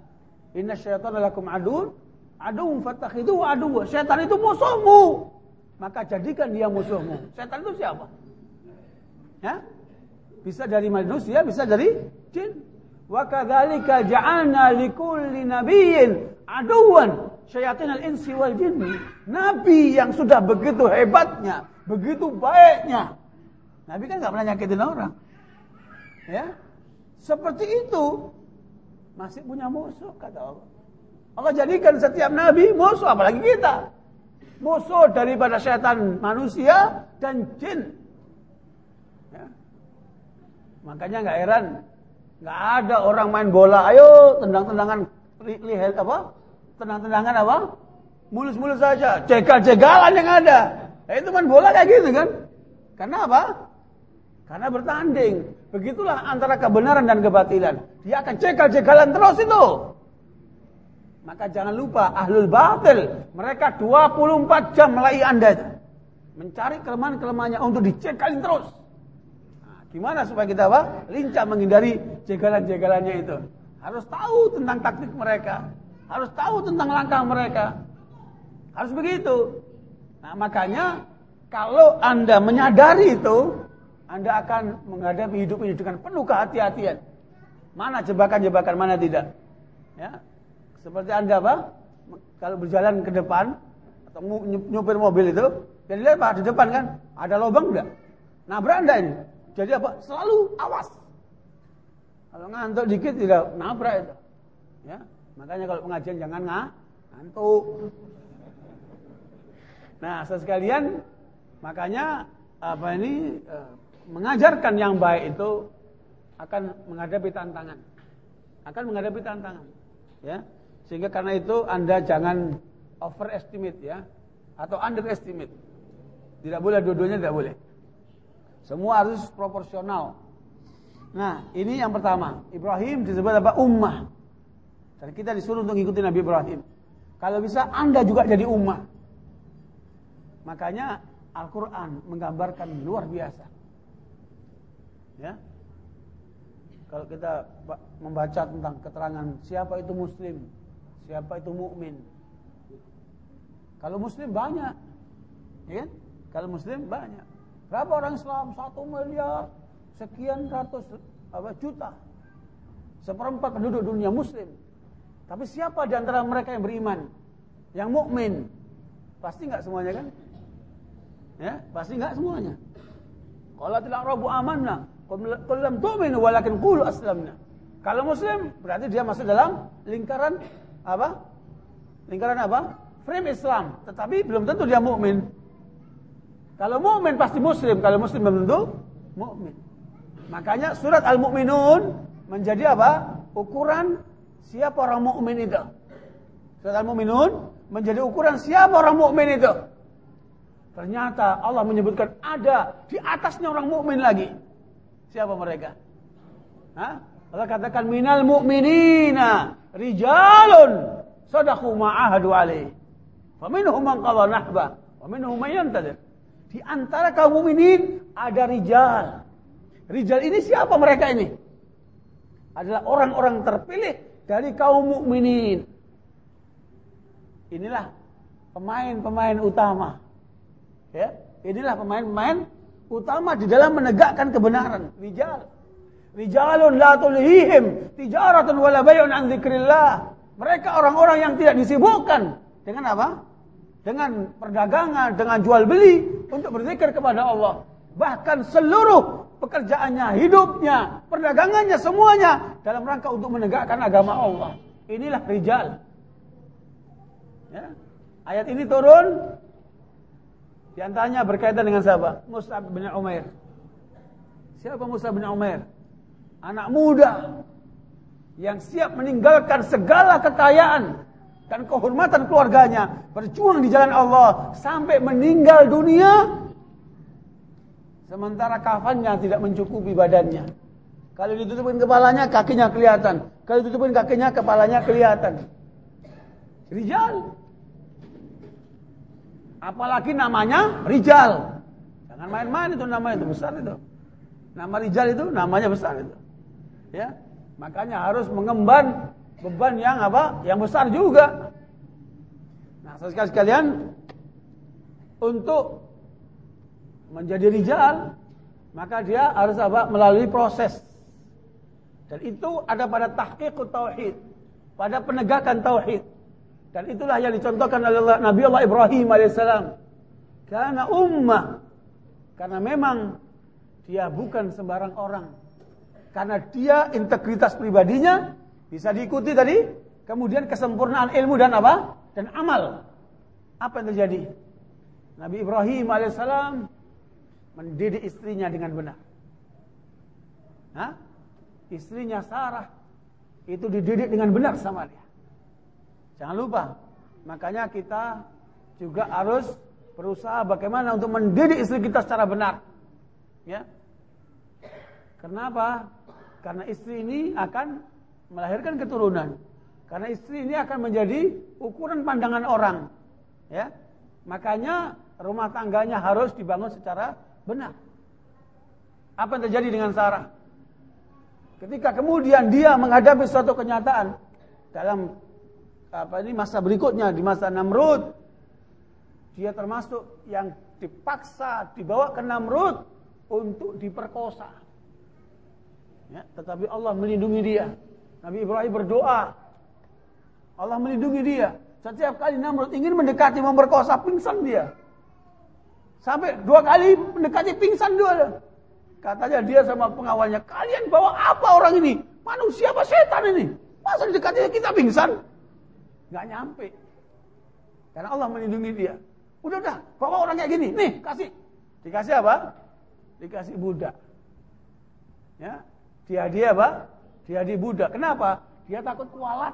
S1: inna syaitan lakum adun, adun fatakhidu adu. Syaitan itu musuhmu. Maka jadikan dia musuhmu. Syaitan itu siapa? Ya? Bisa dari manusia, bisa dari jin. Wa kadzalika ja'alna likulli nabiyyin aduwan syayatin al-insi wal jinni. Nabi yang sudah begitu hebatnya, begitu baiknya. Nabi kan nggak pernah nyakitin orang. Ya. Seperti itu masih punya musuh kata Allah. Allah jadikan setiap nabi musuh apalagi kita. Musuh daripada setan manusia dan jin. Ya. Makanya nggak heran, nggak ada orang main bola, ayo tendang-tendangan lihat apa? Tendang-tendangan apa? Mulus-mulus saja, cegal-cegalan yang ada. Nah, itu main bola kayak gitu kan? Karena apa? Karena bertanding. Begitulah antara kebenaran dan kebatilan. Dia akan cegal-cegalan terus itu. Maka jangan lupa ahlul batil. Mereka 24 jam melalui anda. Mencari kelemahan-kelemahannya untuk dicekalin terus. Nah, gimana supaya kita apa? Lincah menghindari cegalan-cegalannya itu. Harus tahu tentang taktik mereka. Harus tahu tentang langkah mereka. Harus begitu. Nah makanya kalau anda menyadari itu, anda akan menghadapi hidup ini dengan penuh kehati-hatian. Mana jebakan-jebakan, mana tidak. Ya. Seperti Anda apa? Kalau berjalan ke depan atau nyupir mobil itu, jadi lihat Pak di depan kan ada lubang enggak? Nabrak enggak ini? Jadi apa? Selalu awas. Kalau ngantuk dikit tidak nabrak itu. Ya. Makanya kalau pengajian jangan ngantuk. Nah, sekalian makanya apa ini eh, mengajarkan yang baik itu akan menghadapi tantangan. Akan menghadapi tantangan. Ya. Sehingga karena itu Anda jangan overestimate ya atau underestimate. Tidak boleh dua-duanya tidak boleh. Semua harus proporsional. Nah, ini yang pertama. Ibrahim disebut apa? Ummah. Dan kita disuruh untuk ikuti Nabi Ibrahim. Kalau bisa Anda juga jadi ummah. Makanya Al-Quran menggambarkan luar biasa. Ya. Kalau kita membaca tentang keterangan siapa itu muslim, siapa itu mukmin. Kalau muslim banyak. Ya kan? Kalau muslim banyak. Berapa orang Islam? Satu miliar sekian ratus apa juta. Seperempat penduduk dunia muslim. Tapi siapa di antara mereka yang beriman? Yang mukmin? Pasti nggak semuanya kan? Ya, pasti nggak semuanya. Kalau tidak rabu amanah, Qul lam walakin qulu aslamna. Kalau muslim berarti dia masuk dalam lingkaran apa? Lingkaran apa? Frame Islam, tetapi belum tentu dia mukmin. Kalau mukmin pasti muslim, kalau muslim belum tentu mukmin. Makanya surat Al-Mu'minun menjadi apa? Ukuran siapa orang mukmin itu. Surat Al-Mu'minun menjadi ukuran siapa orang mukmin itu. Ternyata Allah menyebutkan ada di atasnya orang mukmin lagi. Siapa mereka? Hah? Allah katakan minal mu'minina rijalun sadaqu ma'ahadu alaih. Faminhum man qadha nahba wa minhum man yantadir. Di antara kaum mukminin ada rijal. Rijal ini siapa mereka ini? Adalah orang-orang terpilih dari kaum mukminin. Inilah pemain-pemain utama. Ya, inilah pemain-pemain utama di dalam menegakkan kebenaran. Rijal. Rijalun la tulhihim tijaratun wala bay'un an dzikrillah. Mereka orang-orang yang tidak disibukkan dengan apa? Dengan perdagangan, dengan jual beli untuk berzikir kepada Allah. Bahkan seluruh pekerjaannya, hidupnya, perdagangannya semuanya dalam rangka untuk menegakkan agama Allah. Inilah rijal. Ya. Ayat ini turun di antaranya berkaitan dengan siapa? Musa bin Umair. Siapa Musa bin Umair? Anak muda yang siap meninggalkan segala kekayaan dan kehormatan keluarganya, berjuang di jalan Allah sampai meninggal dunia sementara kafannya tidak mencukupi badannya. Kalau ditutupin kepalanya, kakinya kelihatan. Kalau ditutupin kakinya, kepalanya kelihatan. Rijal. Apalagi namanya Rijal. Jangan main-main itu namanya itu besar itu. Nama Rijal itu namanya besar itu. Ya. Makanya harus mengemban beban yang apa? Yang besar juga. Nah, sekali sekalian untuk menjadi rijal maka dia harus apa? melalui proses. Dan itu ada pada tahqiq tauhid, pada penegakan tauhid. Dan itulah yang dicontohkan oleh Nabi Allah Ibrahim alaihissalam. Karena ummah. Karena memang dia bukan sembarang orang. Karena dia integritas pribadinya bisa diikuti tadi. Kemudian kesempurnaan ilmu dan apa? Dan amal. Apa yang terjadi? Nabi Ibrahim alaihissalam mendidik istrinya dengan benar. Hah? Istrinya Sarah itu dididik dengan benar sama dia. Jangan lupa, makanya kita juga harus berusaha bagaimana untuk mendidik istri kita secara benar. Ya. Kenapa? Karena istri ini akan melahirkan keturunan. Karena istri ini akan menjadi ukuran pandangan orang. Ya. Makanya rumah tangganya harus dibangun secara benar. Apa yang terjadi dengan Sarah? Ketika kemudian dia menghadapi suatu kenyataan dalam apa ini masa berikutnya di masa Namrud dia termasuk yang dipaksa dibawa ke Namrud untuk diperkosa. Ya, tetapi Allah melindungi dia. Nabi Ibrahim berdoa. Allah melindungi dia. Setiap kali Namrud ingin mendekati memperkosa, pingsan dia. Sampai dua kali mendekati pingsan dua. Katanya dia sama pengawalnya, kalian bawa apa orang ini? Manusia apa setan ini? Masa dekatnya kita pingsan? Gak nyampe. Karena Allah melindungi dia. Udah dah, bawa orang kayak gini. Nih, kasih. Dikasih apa? Dikasih budak. Ya, dia dia apa? Dia di budak. Kenapa? Dia takut kualat.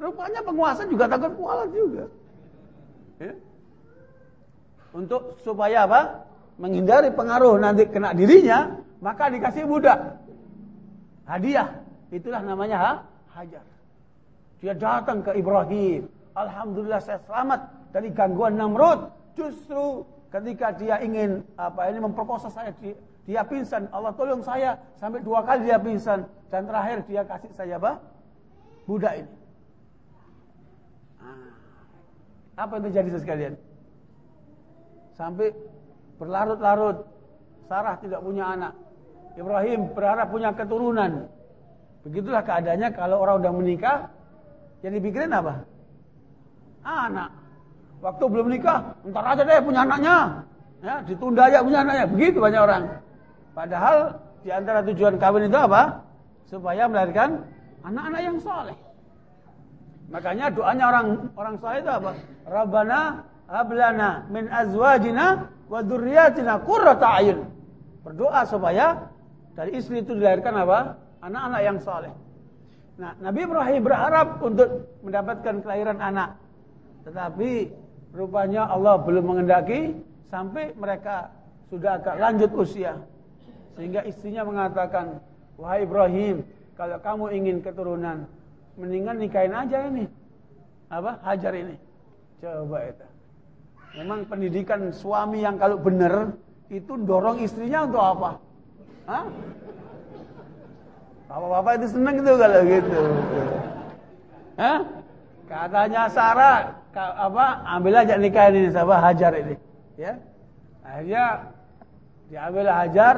S1: Rupanya penguasa juga takut kualat juga. Ya. Untuk supaya apa? Menghindari pengaruh nanti kena dirinya, maka dikasih budak. Hadiah. Itulah namanya ha? hajar. Dia datang ke Ibrahim. Alhamdulillah saya selamat dari gangguan Namrud. Justru ketika dia ingin apa ini memperkosa saya, dia pingsan. Allah tolong saya sampai dua kali dia pingsan dan terakhir dia kasih saya apa? Budak ini. Ah. Apa yang terjadi sekalian? Sampai berlarut-larut Sarah tidak punya anak. Ibrahim berharap punya keturunan. Begitulah keadaannya kalau orang udah menikah yang dipikirin apa? Anak. Waktu belum nikah, entar aja deh punya anaknya. Ya, ditunda aja punya anaknya. Begitu banyak orang. Padahal di antara tujuan kawin itu apa? Supaya melahirkan anak-anak yang soleh. Makanya doanya orang orang soleh itu apa? Rabbana hablana min azwajina wa dzurriyyatina qurrata ayun. Berdoa supaya dari istri itu dilahirkan apa? Anak-anak yang soleh. Nah, Nabi Ibrahim berharap untuk mendapatkan kelahiran anak. Tetapi rupanya Allah belum mengendaki sampai mereka sudah agak lanjut usia. Sehingga istrinya mengatakan, "Wahai Ibrahim, kalau kamu ingin keturunan, mendingan nikahin aja ini." Apa? Hajar ini. Coba itu. Memang pendidikan suami yang kalau benar itu dorong istrinya untuk apa? Hah? Bapak-bapak itu seneng itu kalau gitu. Hah? Katanya Sarah, apa? Ambil aja nikah ini sama Hajar ini, ya. Akhirnya diambil Hajar,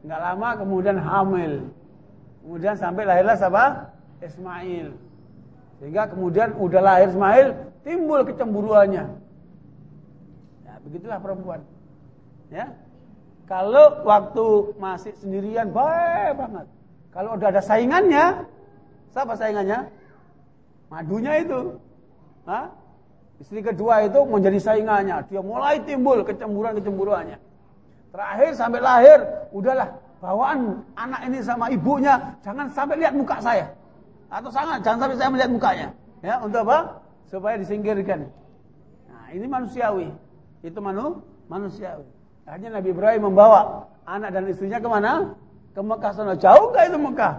S1: Enggak lama kemudian hamil. Kemudian sampai lahirlah siapa? Ismail. Sehingga kemudian udah lahir Ismail, timbul kecemburuannya. Ya, begitulah perempuan. Ya. Kalau waktu masih sendirian baik banget. Kalau udah ada saingannya, siapa saingannya? Madunya itu. Hah? Istri kedua itu menjadi saingannya. Dia mulai timbul kecemburuan-kecemburuannya. Terakhir sampai lahir, udahlah bawaan anak ini sama ibunya, jangan sampai lihat muka saya. Atau sangat, jangan sampai saya melihat mukanya. Ya, untuk apa? Supaya disingkirkan. Nah, ini manusiawi. Itu manu, manusiawi. Akhirnya Nabi Ibrahim membawa anak dan istrinya ke mana? Ke Mekah sana. Jauh gak itu Mekah?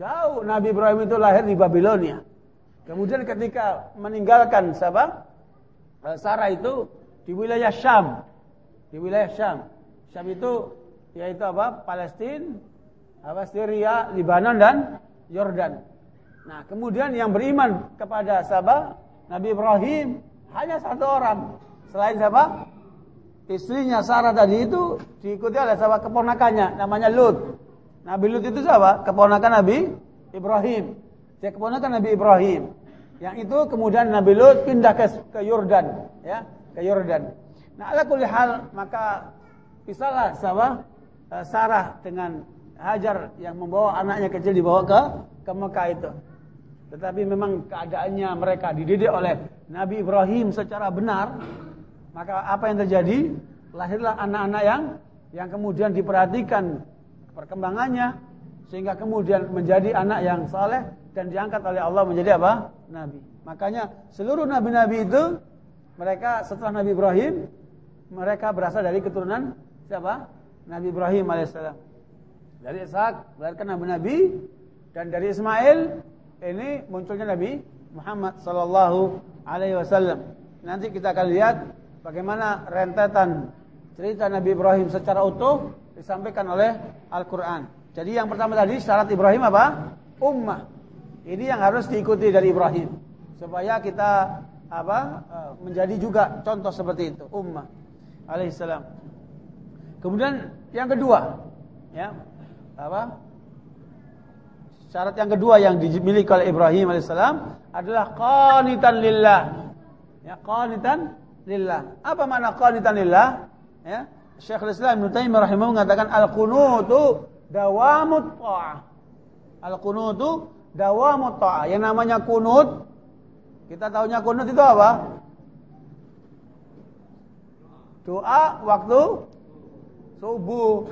S1: Jauh. Nabi Ibrahim itu lahir di Babilonia. Kemudian ketika meninggalkan siapa? Eh, Sarah itu di wilayah Syam. Di wilayah Syam. Syam itu yaitu apa? Palestina, apa Syria, Lebanon dan Yordan. Nah, kemudian yang beriman kepada siapa? Nabi Ibrahim hanya satu orang. Selain siapa? Istrinya Sarah tadi itu diikuti oleh siapa? Keponakannya, namanya Lut. Nabi Lut itu siapa? Keponakan Nabi Ibrahim. Dia keponakan Nabi Ibrahim. Yang itu kemudian Nabi Lut pindah ke ke Yordan, ya, ke Yordan. Nah, ala kulli hal maka pisahlah siapa? Eh, Sarah dengan Hajar yang membawa anaknya kecil dibawa ke ke Mekah itu. Tetapi memang keadaannya mereka dididik oleh Nabi Ibrahim secara benar, maka apa yang terjadi? Lahirlah anak-anak yang yang kemudian diperhatikan perkembangannya sehingga kemudian menjadi anak yang saleh dan diangkat oleh Allah menjadi apa? Nabi. Makanya seluruh nabi-nabi itu mereka setelah Nabi Ibrahim mereka berasal dari keturunan siapa? Nabi Ibrahim alaihissalam. Dari Ishak melahirkan nabi-nabi dan dari Ismail ini munculnya Nabi Muhammad sallallahu alaihi wasallam. Nanti kita akan lihat bagaimana rentetan cerita Nabi Ibrahim secara utuh disampaikan oleh Al-Qur'an. Jadi yang pertama tadi syarat Ibrahim apa? Ummah. Ini yang harus diikuti dari Ibrahim supaya kita apa? Eh, menjadi juga contoh seperti itu, ummah alaihissalam. Kemudian yang kedua, ya. Apa? Syarat yang kedua yang dimiliki oleh Ibrahim alaihissalam adalah qanitan lillah. Ya, qanitan lillah. Apa makna qanitan lillah? Ya. Syekhul Islam Ibnu Taimiyah rahimahullah mengatakan al-qunutu dawamut ta'ah. Al-qunutu dawamut ta'ah. Yang namanya kunut kita tahunya kunut itu apa? Doa waktu subuh.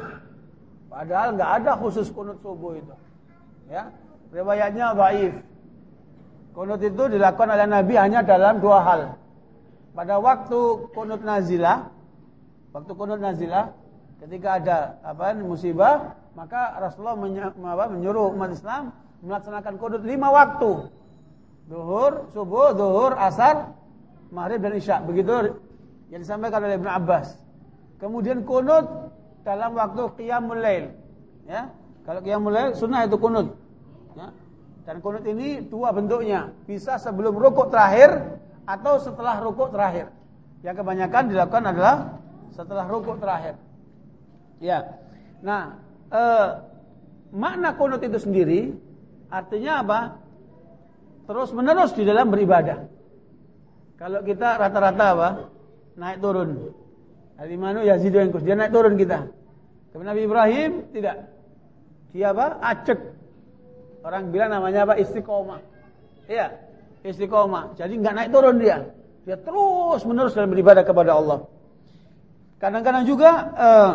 S1: Padahal nggak ada khusus kunut subuh itu. Ya, riwayatnya dhaif. Kunut itu dilakukan oleh Nabi hanya dalam dua hal. Pada waktu kunut nazilah, waktu kunut nazilah, ketika ada apa musibah, maka Rasulullah menyuruh umat Islam melaksanakan kunut lima waktu. Duhur, subuh, duhur, asar, maghrib dan isya. Begitu yang disampaikan oleh Ibn Abbas. Kemudian kunut dalam waktu qiyamul lail. Ya, kalau qiyamul lail sunnah itu kunut. Ya. Dan kunut ini dua bentuknya, bisa sebelum rukuk terakhir atau setelah rukuk terakhir. Yang kebanyakan dilakukan adalah setelah rukuk terakhir. Ya. Nah, eh, makna kunut itu sendiri artinya apa? Terus menerus di dalam beribadah. Kalau kita rata-rata apa? Naik turun. Hari mana Yazid yang dia naik turun kita. Tapi Nabi Ibrahim tidak. Dia apa? Acek. Orang bilang namanya apa? Istiqomah. Iya, istiqomah. Jadi nggak naik turun dia. Dia terus menerus dalam beribadah kepada Allah. Kadang-kadang juga uh,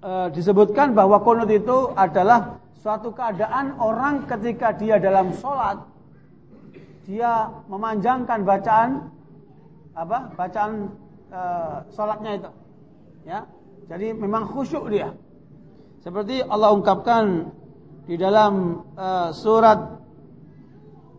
S1: uh, disebutkan bahwa kunut itu adalah suatu keadaan orang ketika dia dalam sholat dia memanjangkan bacaan apa bacaan uh, sholatnya itu ya. Jadi memang khusyuk dia. Seperti Allah ungkapkan di dalam uh, surat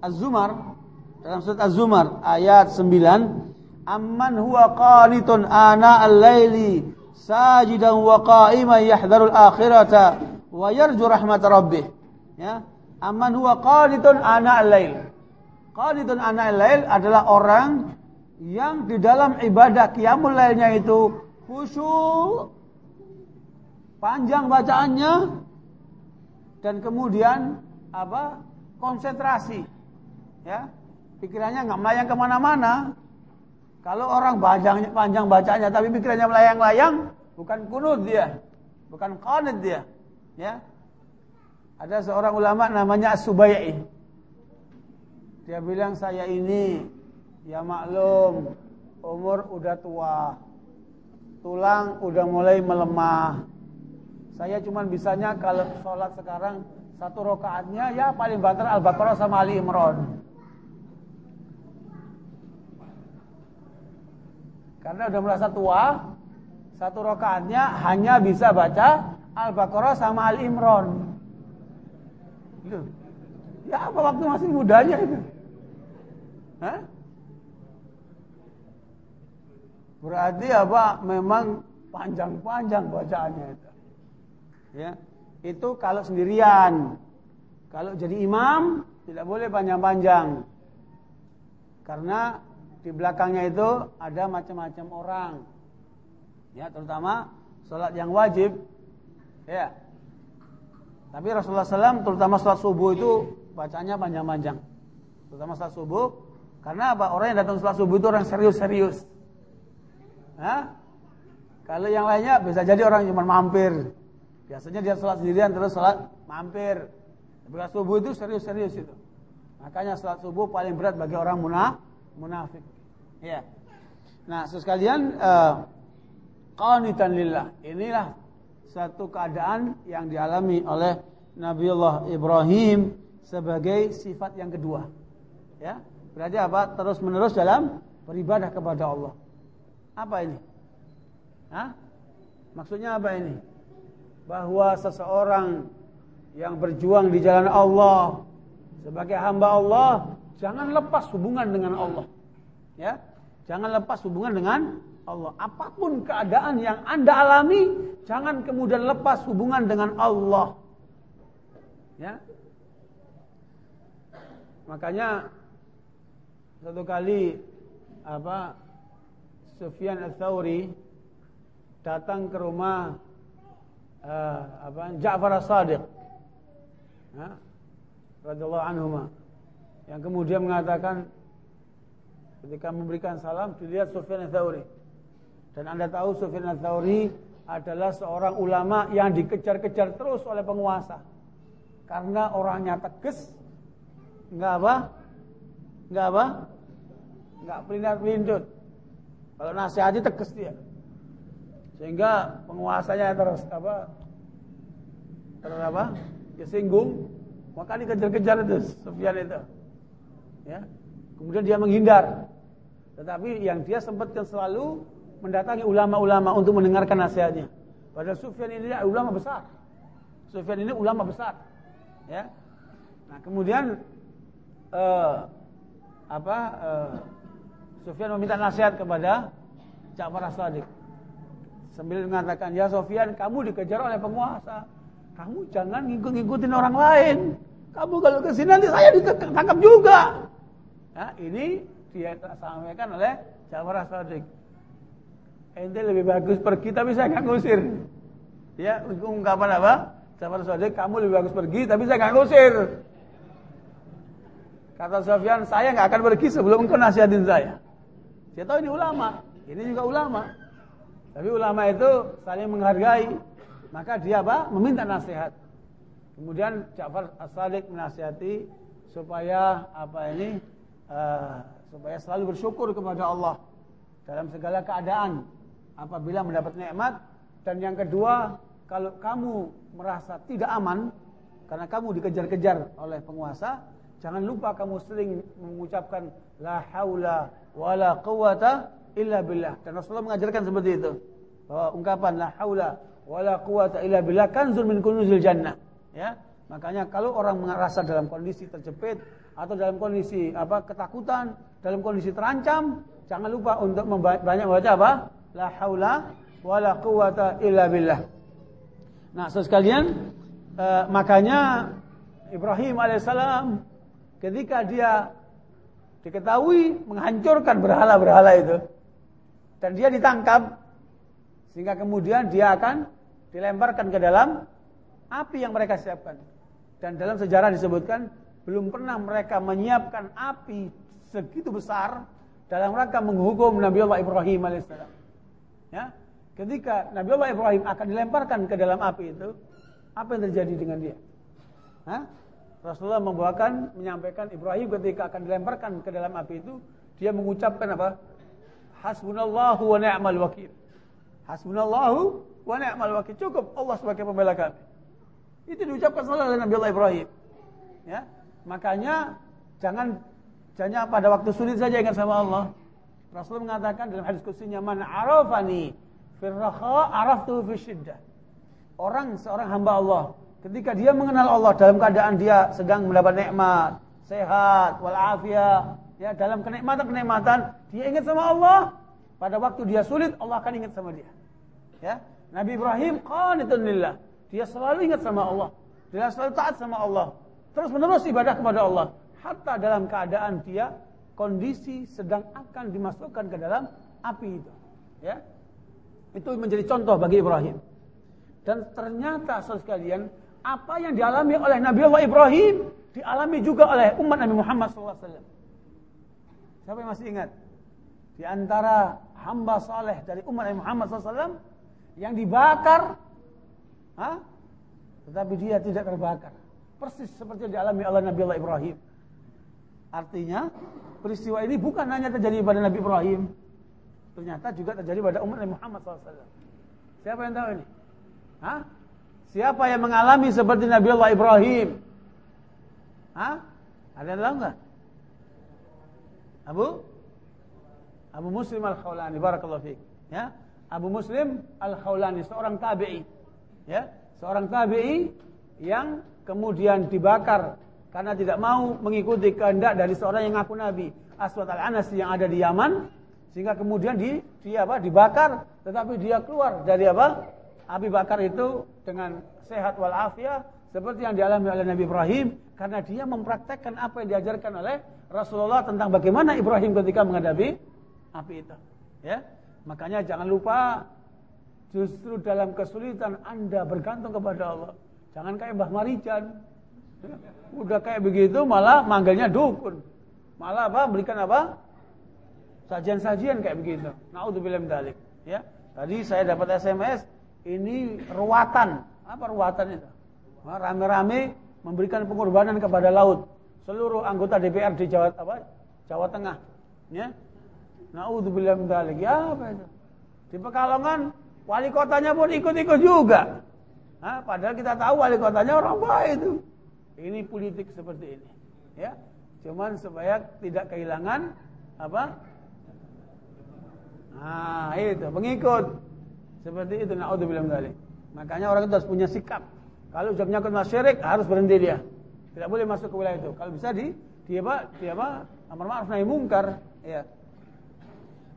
S1: Az-Zumar dalam surat Az-Zumar ayat 9 amman huwa qanitun ana al-laili sajidan wa qa'iman yahdharul akhirata wa yarju rahmat rabbih. Ya. Amman huwa qanitun ana al-lail qanitun ana al-lail adalah orang yang di dalam ibadah qiyamul lailnya itu khusyuk panjang bacaannya dan kemudian apa? Konsentrasi. Ya. Pikirannya nggak melayang ke mana-mana kalau orang panjang panjang bacanya tapi pikirannya melayang-layang bukan kunut dia bukan qanid dia ya. Ada seorang ulama namanya As-Subayyi dia bilang saya ini ya maklum umur udah tua tulang udah mulai melemah. Saya cuma bisanya kalau sholat sekarang satu rokaatnya ya paling banter Al-Baqarah sama Ali Imran. Karena udah merasa tua, satu rokaatnya hanya bisa baca Al-Baqarah sama Ali Imran. Loh, ya apa waktu masih mudanya itu? Hah? Berarti apa? Memang panjang-panjang bacaannya itu. Ya. Itu kalau sendirian. Kalau jadi imam tidak boleh panjang-panjang. Karena di belakangnya itu ada macam-macam orang. Ya, terutama sholat yang wajib. Ya. Tapi Rasulullah SAW terutama sholat subuh itu bacanya panjang-panjang. Terutama sholat subuh. Karena apa? Orang yang datang sholat subuh itu orang serius-serius. Kalau yang lainnya bisa jadi orang cuma mampir. Biasanya dia sholat sendirian terus sholat mampir. Tapi subuh itu serius-serius itu. Makanya sholat subuh paling berat bagi orang munafik. Ya. Nah, sekalian uh, qanitan lillah. Inilah satu keadaan yang dialami oleh Nabiullah Ibrahim sebagai sifat yang kedua. Ya. Berarti apa? Terus-menerus dalam beribadah kepada Allah. Apa ini? Hah? Maksudnya apa ini? bahwa seseorang yang berjuang di jalan Allah sebagai hamba Allah jangan lepas hubungan dengan Allah. Ya. Jangan lepas hubungan dengan Allah. Apa pun keadaan yang Anda alami, jangan kemudian lepas hubungan dengan Allah. Ya. Makanya satu kali apa Sufyan Ats-Tsauri datang ke rumah uh, apa Ja'far As-Sadiq ya, radhiyallahu anhuma yang kemudian mengatakan ketika memberikan salam dilihat Sufyan Ats-Tsauri dan Anda tahu Sufyan Ats-Tsauri adalah seorang ulama yang dikejar-kejar terus oleh penguasa karena orangnya tegas enggak apa enggak apa enggak pelindut-pelindut kalau nasihati tegas dia sehingga penguasanya terus apa? Terus apa? Ya singgung, maka dikejar-kejar itu Sufyan itu. Ya. Kemudian dia menghindar. Tetapi yang dia sempatkan selalu mendatangi ulama-ulama untuk mendengarkan nasihatnya. Padahal Sufyan ini ulama besar. Sufyan ini ulama besar. Ya. Nah, kemudian uh, apa uh, Sufyan meminta nasihat kepada Ja'far As-Sadiq. Sambil mengatakan, ya Sofian, kamu dikejar oleh penguasa. Kamu jangan ngikut-ngikutin orang lain. Kamu kalau ke sini nanti saya ditangkap juga. Nah, ini dia sampaikan oleh Ja'far As-Sadiq. Ente lebih bagus pergi tapi saya nggak ngusir. Ya, ungkapan apa? Ja'far As-Sadiq, kamu lebih bagus pergi tapi saya nggak ngusir. Kata Sofyan, saya nggak akan pergi sebelum engkau nasihatin saya. Saya tahu ini ulama, ini juga ulama. Tapi ulama itu saling menghargai, maka dia apa? Meminta nasihat. Kemudian Ja'far As-Sadiq menasihati supaya apa ini uh, supaya selalu bersyukur kepada Allah dalam segala keadaan apabila mendapat nikmat dan yang kedua kalau kamu merasa tidak aman karena kamu dikejar-kejar oleh penguasa jangan lupa kamu sering mengucapkan la haula wala quwata illa billah. Dan Rasulullah mengajarkan seperti itu. Bahwa ungkapan la haula wala quwata illa billah kanzul min kunuzil jannah. Ya. Makanya kalau orang merasa dalam kondisi terjepit atau dalam kondisi apa ketakutan, dalam kondisi terancam, jangan lupa untuk banyak membaca apa? La haula wala quwata illa billah. Nah, saudara sekalian, eh, makanya Ibrahim alaihissalam ketika dia diketahui menghancurkan berhala-berhala itu, dan dia ditangkap sehingga kemudian dia akan dilemparkan ke dalam api yang mereka siapkan. Dan dalam sejarah disebutkan belum pernah mereka menyiapkan api segitu besar dalam rangka menghukum Nabi Allah Ibrahim alaihissalam. Ya, ketika Nabi Allah Ibrahim akan dilemparkan ke dalam api itu, apa yang terjadi dengan dia? Hah? Rasulullah membawakan menyampaikan Ibrahim ketika akan dilemparkan ke dalam api itu, dia mengucapkan apa? Hasbunallahu wa ni'mal wakil. Hasbunallahu wa ni'mal wakil. Cukup Allah sebagai pembela kami. Itu diucapkan selalu oleh Nabi Allah Ibrahim. Ya. Makanya jangan hanya pada waktu sulit saja ingat sama Allah. Rasul mengatakan dalam hadis kutsinya man arafani firraha araftu fi syiddah. Orang seorang hamba Allah ketika dia mengenal Allah dalam keadaan dia sedang mendapat nikmat, sehat, walafiat, ya dalam kenikmatan-kenikmatan dia ingat sama Allah. Pada waktu dia sulit Allah akan ingat sama dia. Ya. Nabi Ibrahim qanitun lillah. Dia selalu ingat sama Allah. Dia selalu taat sama Allah. Terus menerus ibadah kepada Allah. Hatta dalam keadaan dia kondisi sedang akan dimasukkan ke dalam api itu. Ya. Itu menjadi contoh bagi Ibrahim. Dan ternyata saudara sekalian, apa yang dialami oleh Nabi Allah Ibrahim dialami juga oleh umat Nabi Muhammad SAW. Siapa yang masih ingat? Di antara hamba saleh dari umat Nabi Muhammad SAW yang dibakar Hah? Tetapi dia tidak terbakar. Persis seperti yang dialami oleh Nabi Allah Ibrahim. Artinya, peristiwa ini bukan hanya terjadi pada Nabi Ibrahim. Ternyata juga terjadi pada umat Nabi Muhammad SAW. Siapa yang tahu ini? Hah? Siapa yang mengalami seperti Nabi Allah Ibrahim? Hah? Ada yang tahu enggak? Abu? Abu Muslim Al-Khawlani. Barakallahu fiqh. Ya? Abu Muslim Al-Khawlani. Seorang tabi'i ya seorang tabi'i yang kemudian dibakar karena tidak mau mengikuti kehendak dari seorang yang ngaku nabi Aswad al-Anasi yang ada di Yaman sehingga kemudian di dia apa dibakar tetapi dia keluar dari apa api bakar itu dengan sehat walafiat seperti yang dialami oleh Nabi Ibrahim karena dia mempraktekkan apa yang diajarkan oleh Rasulullah tentang bagaimana Ibrahim ketika menghadapi api itu ya makanya jangan lupa Justru dalam kesulitan Anda bergantung kepada Allah. Jangan kayak Mbah Marijan. Udah kayak begitu malah manggilnya dukun. Malah apa? Berikan apa? Sajian-sajian kayak begitu. Nauzubillah min dzalik. Ya. Tadi saya dapat SMS ini ruatan. Apa ruatan itu? Rame-rame memberikan pengorbanan kepada laut. Seluruh anggota DPR di Jawa apa? Jawa Tengah. Ya. Nauzubillah min dzalik. Ya apa itu? Di Pekalongan Wali kotanya pun ikut-ikut juga. Nah, padahal kita tahu wali kotanya orang baik itu. Ini politik seperti ini. Ya. Cuman supaya tidak kehilangan apa? Nah, itu pengikut. Seperti itu naudzubillah min Makanya orang itu harus punya sikap. Kalau sudah menyangkut syirik harus berhenti dia. Tidak boleh masuk ke wilayah itu. Kalau bisa di dia apa? Dia apa? Amar ma'ruf nahi mungkar, ya.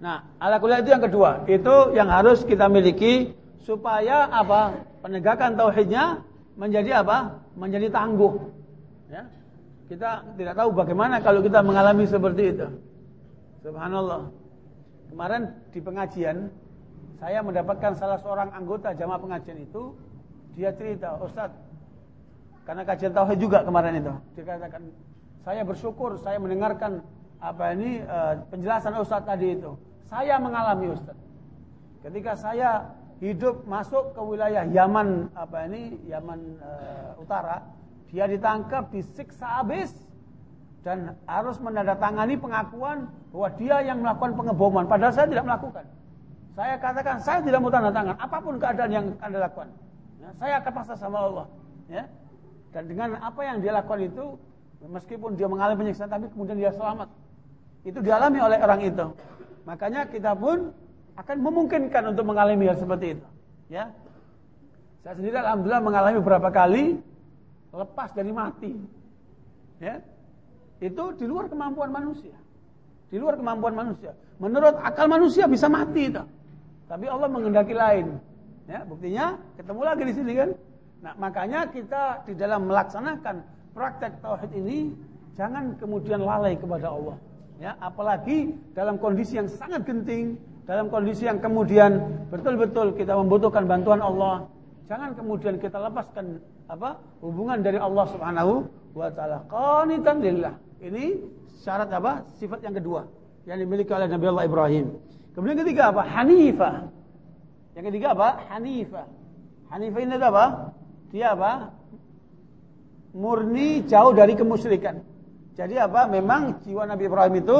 S1: Nah, ala kuliah itu yang kedua. Itu yang harus kita miliki supaya apa? Penegakan tauhidnya menjadi apa? Menjadi tangguh. Ya. Kita tidak tahu bagaimana kalau kita mengalami seperti itu. Subhanallah. Kemarin di pengajian saya mendapatkan salah seorang anggota jamaah pengajian itu dia cerita, "Ustaz, karena kajian tauhid juga kemarin itu. Dia katakan, "Saya bersyukur saya mendengarkan apa ini uh, penjelasan Ustaz tadi itu. Saya mengalami Ustaz. Ketika saya hidup masuk ke wilayah Yaman apa ini Yaman uh, Utara, dia ditangkap, disiksa habis dan harus menandatangani pengakuan bahwa dia yang melakukan pengeboman padahal saya tidak melakukan. Saya katakan saya tidak mau tanda tangan apa pun keadaan yang Anda lakukan. Ya, saya akan paksa sama Allah, ya. Dan dengan apa yang dia lakukan itu meskipun dia mengalami penyiksaan tapi kemudian dia selamat. Itu dialami oleh orang itu. Makanya kita pun akan memungkinkan untuk mengalami hal seperti itu. Ya. Saya sendiri alhamdulillah mengalami beberapa kali lepas dari mati. Ya. Itu di luar kemampuan manusia. Di luar kemampuan manusia. Menurut akal manusia bisa mati itu. Tapi Allah mengendaki lain. Ya, buktinya ketemu lagi di sini kan. Nah, makanya kita di dalam melaksanakan praktek tauhid ini jangan kemudian lalai kepada Allah ya apalagi dalam kondisi yang sangat genting dalam kondisi yang kemudian betul-betul kita membutuhkan bantuan Allah Jangan kemudian kita lepaskan apa? hubungan dari Allah Subhanahu wa taala. Qanitan lillah. Ini syarat apa? Sifat yang kedua yang dimiliki oleh Nabi Allah Ibrahim. Kemudian ketiga apa? Hanifah. Yang ketiga apa? Hanifah. Hanifah ini apa? Dia apa? Murni jauh dari kemusyrikan. Jadi apa? Memang jiwa Nabi Ibrahim itu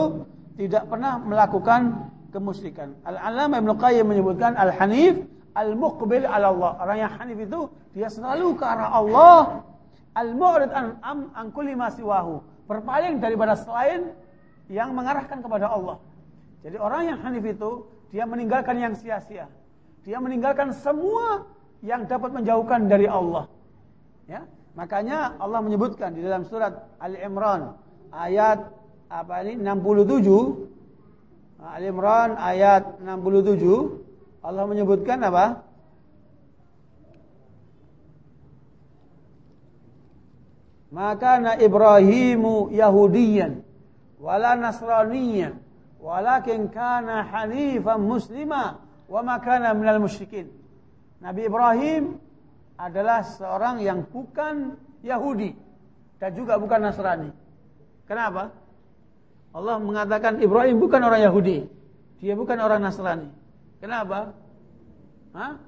S1: tidak pernah melakukan kemusyrikan. Al-Alama Ibnu Qayyim menyebutkan al-Hanif al-muqbil ala Allah. Orang yang hanif itu dia selalu ke arah Allah. Al-mu'rid an am an kulli. Berpaling daripada selain yang mengarahkan kepada Allah. Jadi orang yang hanif itu dia meninggalkan yang sia-sia. Dia meninggalkan semua yang dapat menjauhkan dari Allah. Ya, makanya Allah menyebutkan di dalam surat Ali Imran ayat apa ini 67 Ali Imran ayat 67 Allah menyebutkan apa? Maka na Ibrahimu Yahudiyan wala Nasraniyan walakin kana hanifan muslima wa ma kana minal musyrikin. Nabi Ibrahim adalah seorang yang bukan Yahudi dan juga bukan Nasrani. Kenapa? Allah mengatakan Ibrahim bukan orang Yahudi. Dia bukan orang Nasrani. Kenapa? Hah?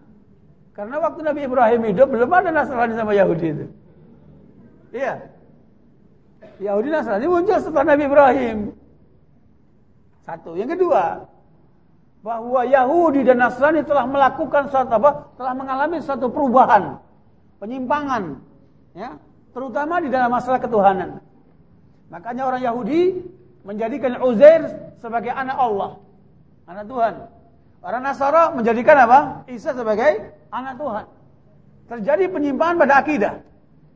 S1: Karena waktu Nabi Ibrahim hidup belum ada Nasrani sama Yahudi itu. Iya. Yahudi Nasrani muncul setelah Nabi Ibrahim. Satu. Yang kedua, bahwa Yahudi dan Nasrani telah melakukan suatu apa? Telah mengalami suatu perubahan, penyimpangan, ya, terutama di dalam masalah ketuhanan. Makanya orang Yahudi menjadikan Uzair sebagai anak Allah, anak Tuhan. Orang Nasara menjadikan apa? Isa sebagai anak Tuhan. Terjadi penyimpangan pada akidah.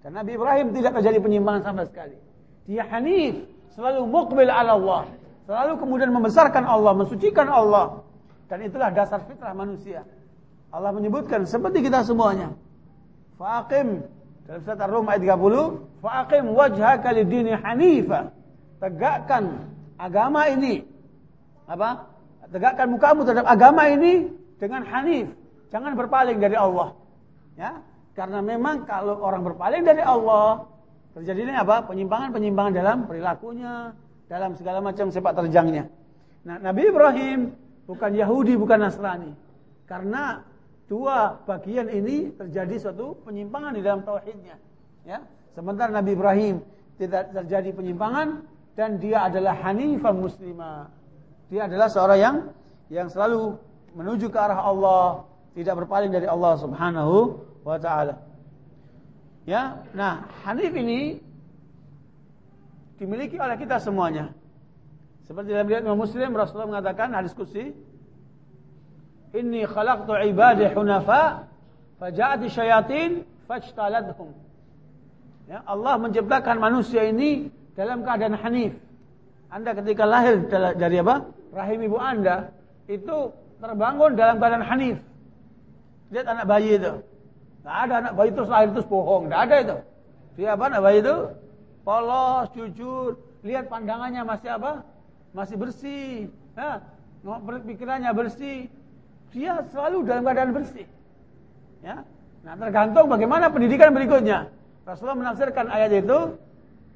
S1: Dan Nabi Ibrahim tidak terjadi penyimpangan sama sekali. Dia hanif, selalu mukbil ala Allah. Selalu kemudian membesarkan Allah, mensucikan Allah. Dan itulah dasar fitrah manusia. Allah menyebutkan seperti kita semuanya. Faqim dalam surat Ar-Rum ayat 30, "Fa'aqim wajhaka lid-dini hanifa." Tegakkan agama ini. Apa? Tegakkan mukamu terhadap agama ini dengan hanif. Jangan berpaling dari Allah. Ya, karena memang kalau orang berpaling dari Allah, terjadinya apa? Penyimpangan-penyimpangan dalam perilakunya, dalam segala macam sepak terjangnya. Nah, Nabi Ibrahim bukan Yahudi, bukan Nasrani. Karena dua bagian ini terjadi suatu penyimpangan di dalam tauhidnya. Ya. Sementara Nabi Ibrahim tidak terjadi penyimpangan dan dia adalah hanifah muslimah. Dia adalah seorang yang yang selalu menuju ke arah Allah, tidak berpaling dari Allah Subhanahu wa taala. Ya, nah hanif ini dimiliki oleh kita semuanya. Seperti dalam riwayat Imam Muslim Rasulullah mengatakan hadis qudsi Inni khalaqtu ibadi hunafa faja'ati syayatin fajtaladhum. Ya, Allah menciptakan manusia ini dalam keadaan hanif. Anda ketika lahir dari apa? Rahim ibu Anda itu terbangun dalam keadaan hanif. Lihat anak bayi itu. Tidak ada anak bayi terus lahir terus bohong. Tidak ada itu. Dia apa anak bayi itu? Polos, jujur. Lihat pandangannya masih apa? Masih bersih. Ya, pikirannya bersih dia selalu dalam keadaan bersih. Ya. Nah, tergantung bagaimana pendidikan berikutnya. Rasulullah menafsirkan ayat itu,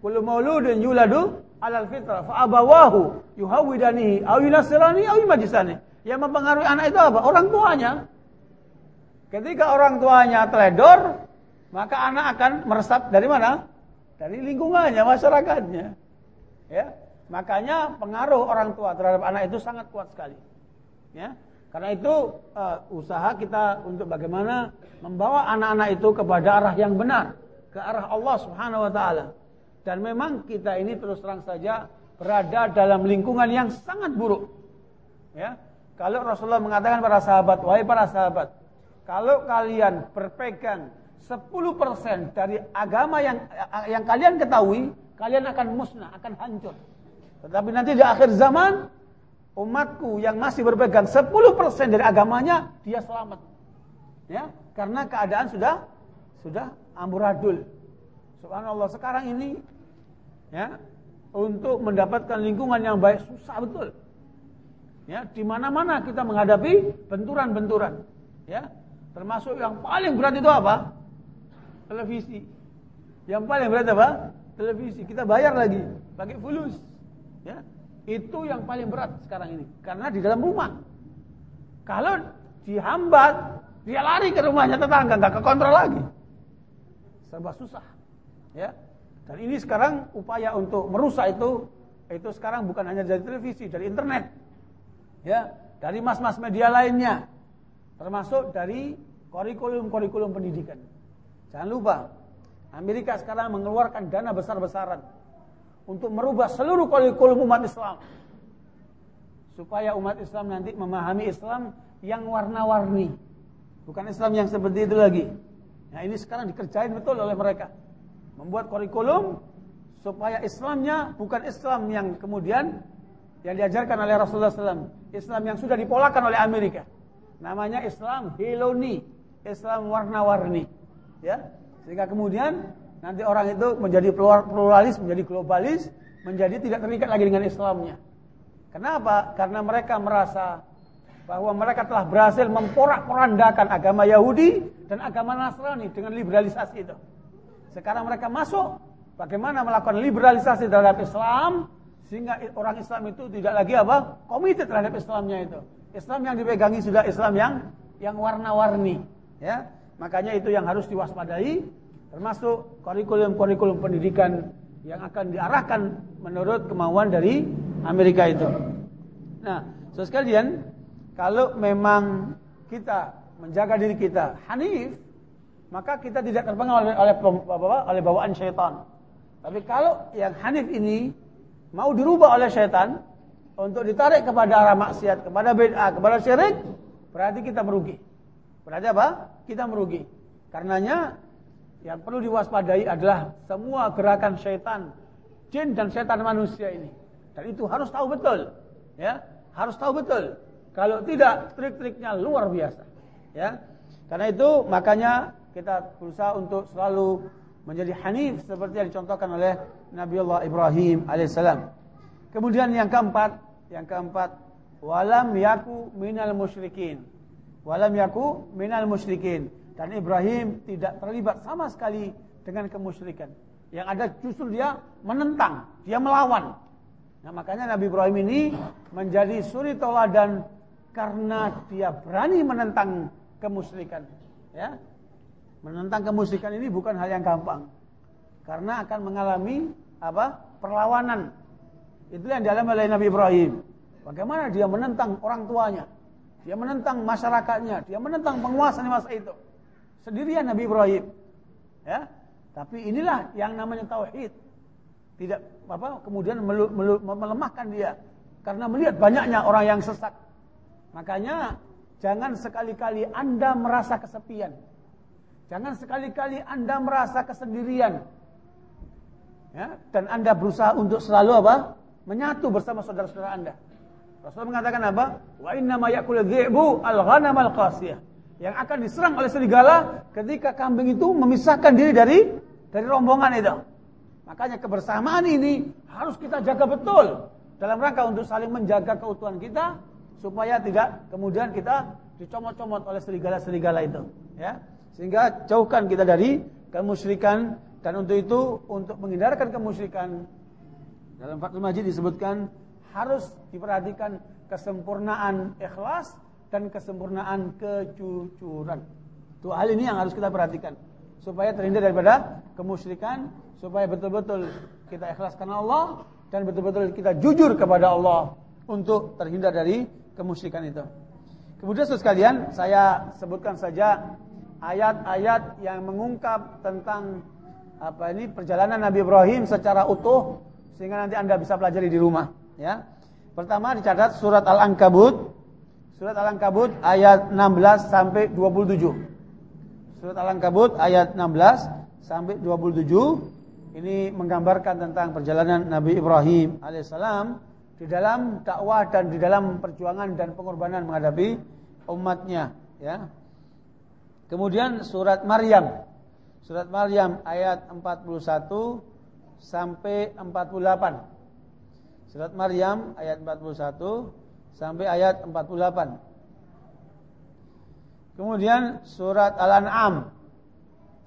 S1: kullu mauludin yuladu alal fitrah fa abawahu yuhawidanihi aw yunasirani aw yumajisani. Yang mempengaruhi anak itu apa? Orang tuanya. Ketika orang tuanya teledor, maka anak akan meresap dari mana? Dari lingkungannya, masyarakatnya. Ya. Makanya pengaruh orang tua terhadap anak itu sangat kuat sekali. Ya. Karena itu uh, usaha kita untuk bagaimana membawa anak-anak itu kepada arah yang benar, ke arah Allah Subhanahu wa taala. Dan memang kita ini terus terang saja berada dalam lingkungan yang sangat buruk. Ya. Kalau Rasulullah mengatakan para sahabat, wahai para sahabat, kalau kalian berpegang 10% dari agama yang yang kalian ketahui, kalian akan musnah, akan hancur. Tetapi nanti di akhir zaman umatku yang masih berpegang 10% dari agamanya dia selamat. Ya, karena keadaan sudah sudah amburadul. Subhanallah sekarang ini ya untuk mendapatkan lingkungan yang baik susah betul. Ya, di mana-mana kita menghadapi benturan-benturan. Ya. Termasuk yang paling berat itu apa? Televisi. Yang paling berat apa? Televisi. Kita bayar lagi pakai fulus. Ya. Itu yang paling berat sekarang ini karena di dalam rumah. Kalau dihambat, dia lari ke rumahnya tetangga, nggak kekontrol lagi. Serba susah. Ya. Dan ini sekarang upaya untuk merusak itu itu sekarang bukan hanya dari televisi, dari internet. Ya, dari mas-mas media lainnya. Termasuk dari kurikulum-kurikulum pendidikan. Jangan lupa, Amerika sekarang mengeluarkan dana besar-besaran untuk merubah seluruh kurikulum umat Islam. Supaya umat Islam nanti memahami Islam yang warna-warni. Bukan Islam yang seperti itu lagi. Nah ini sekarang dikerjain betul oleh mereka membuat kurikulum supaya Islamnya bukan Islam yang kemudian yang diajarkan oleh Rasulullah SAW. Islam yang sudah dipolakan oleh Amerika. Namanya Islam Hiloni, Islam warna-warni. Ya, sehingga kemudian nanti orang itu menjadi pluralis, menjadi globalis, menjadi tidak terikat lagi dengan Islamnya. Kenapa? Karena mereka merasa bahwa mereka telah berhasil memporak-porandakan agama Yahudi dan agama Nasrani dengan liberalisasi itu. Sekarang mereka masuk bagaimana melakukan liberalisasi terhadap Islam sehingga orang Islam itu tidak lagi apa? komited terhadap Islamnya itu. Islam yang dipegangi sudah Islam yang yang warna-warni, ya. Makanya itu yang harus diwaspadai termasuk kurikulum-kurikulum pendidikan yang akan diarahkan menurut kemauan dari Amerika itu. Nah, so sekalian, kalau memang kita menjaga diri kita hanif, maka kita tidak terpengaruh oleh oleh, oleh bawaan syaitan. Tapi kalau yang hanif ini mau dirubah oleh syaitan untuk ditarik kepada arah maksiat, kepada bid'ah, kepada syirik, berarti kita merugi. Berarti apa? Kita merugi. Karenanya yang perlu diwaspadai adalah semua gerakan syaitan, jin dan syaitan manusia ini. Dan itu harus tahu betul, ya, harus tahu betul. Kalau tidak, trik-triknya luar biasa, ya. Karena itu makanya kita berusaha untuk selalu menjadi hanif seperti yang dicontohkan oleh Nabi Allah Ibrahim alaihissalam. Kemudian yang keempat, yang keempat, walam yaku minal musyrikin. Walam yaku minal musyrikin. Dan Ibrahim tidak terlibat sama sekali dengan kemusyrikan. Yang ada justru dia menentang, dia melawan. Nah makanya Nabi Ibrahim ini menjadi suri toladan karena dia berani menentang kemusyrikan. Ya, Menentang kemusyrikan ini bukan hal yang gampang. Karena akan mengalami apa? perlawanan. Itu yang dialami oleh Nabi Ibrahim. Bagaimana dia menentang orang tuanya? Dia menentang masyarakatnya, dia menentang penguasa di masa itu. Sendirian Nabi Ibrahim. Ya. Tapi inilah yang namanya tauhid. Tidak apa kemudian melu, melu, melemahkan dia karena melihat banyaknya orang yang sesat. Makanya jangan sekali-kali Anda merasa kesepian. Jangan sekali-kali Anda merasa kesendirian. Ya, dan Anda berusaha untuk selalu apa? Menyatu bersama saudara-saudara Anda. Rasul mengatakan apa? Wa inna ma ya'kulu dhi'bu al-ghanam al-qasiyah. Yang akan diserang oleh serigala ketika kambing itu memisahkan diri dari dari rombongan itu. Makanya kebersamaan ini harus kita jaga betul dalam rangka untuk saling menjaga keutuhan kita supaya tidak kemudian kita dicomot-comot oleh serigala-serigala itu, ya. Sehingga jauhkan kita dari kemusyrikan dan untuk itu untuk menghindarkan kemusyrikan dalam Fathul Majid disebutkan harus diperhatikan kesempurnaan ikhlas dan kesempurnaan kejujuran. Dua hal ini yang harus kita perhatikan supaya terhindar daripada kemusyrikan, supaya betul-betul kita ikhlas karena Allah dan betul-betul kita jujur kepada Allah untuk terhindar dari kemusyrikan itu. Kemudian sekalian saya sebutkan saja ayat-ayat yang mengungkap tentang apa ini perjalanan Nabi Ibrahim secara utuh sehingga nanti Anda bisa pelajari di rumah ya. Pertama dicatat surat Al-Ankabut surat Al-Ankabut ayat 16 sampai 27. Surat Al-Ankabut ayat 16 sampai 27 ini menggambarkan tentang perjalanan Nabi Ibrahim alaihissalam di dalam dakwah dan di dalam perjuangan dan pengorbanan menghadapi umatnya ya Kemudian surat Maryam. Surat Maryam ayat 41 sampai 48. Surat Maryam ayat 41 sampai ayat 48. Kemudian surat Al-An'am.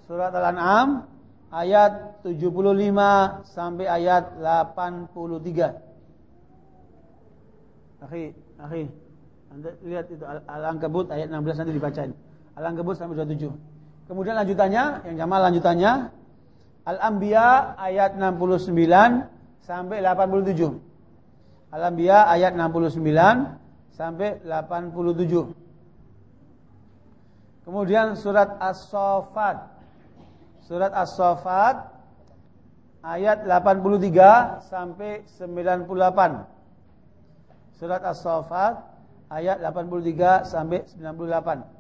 S1: Surat Al-An'am ayat 75 sampai ayat 83. Akhi, akhi. Anda lihat itu Al-Ankabut ayat 16 nanti dibacain. Al-Ankabut sampai 27. Kemudian lanjutannya, yang Jamal lanjutannya Al-Anbiya ayat 69 sampai 87. Al-Anbiya ayat 69 sampai 87. Kemudian surat As-Saffat. Surat As-Saffat ayat 83 sampai 98. Surat As-Saffat ayat 83 sampai 98.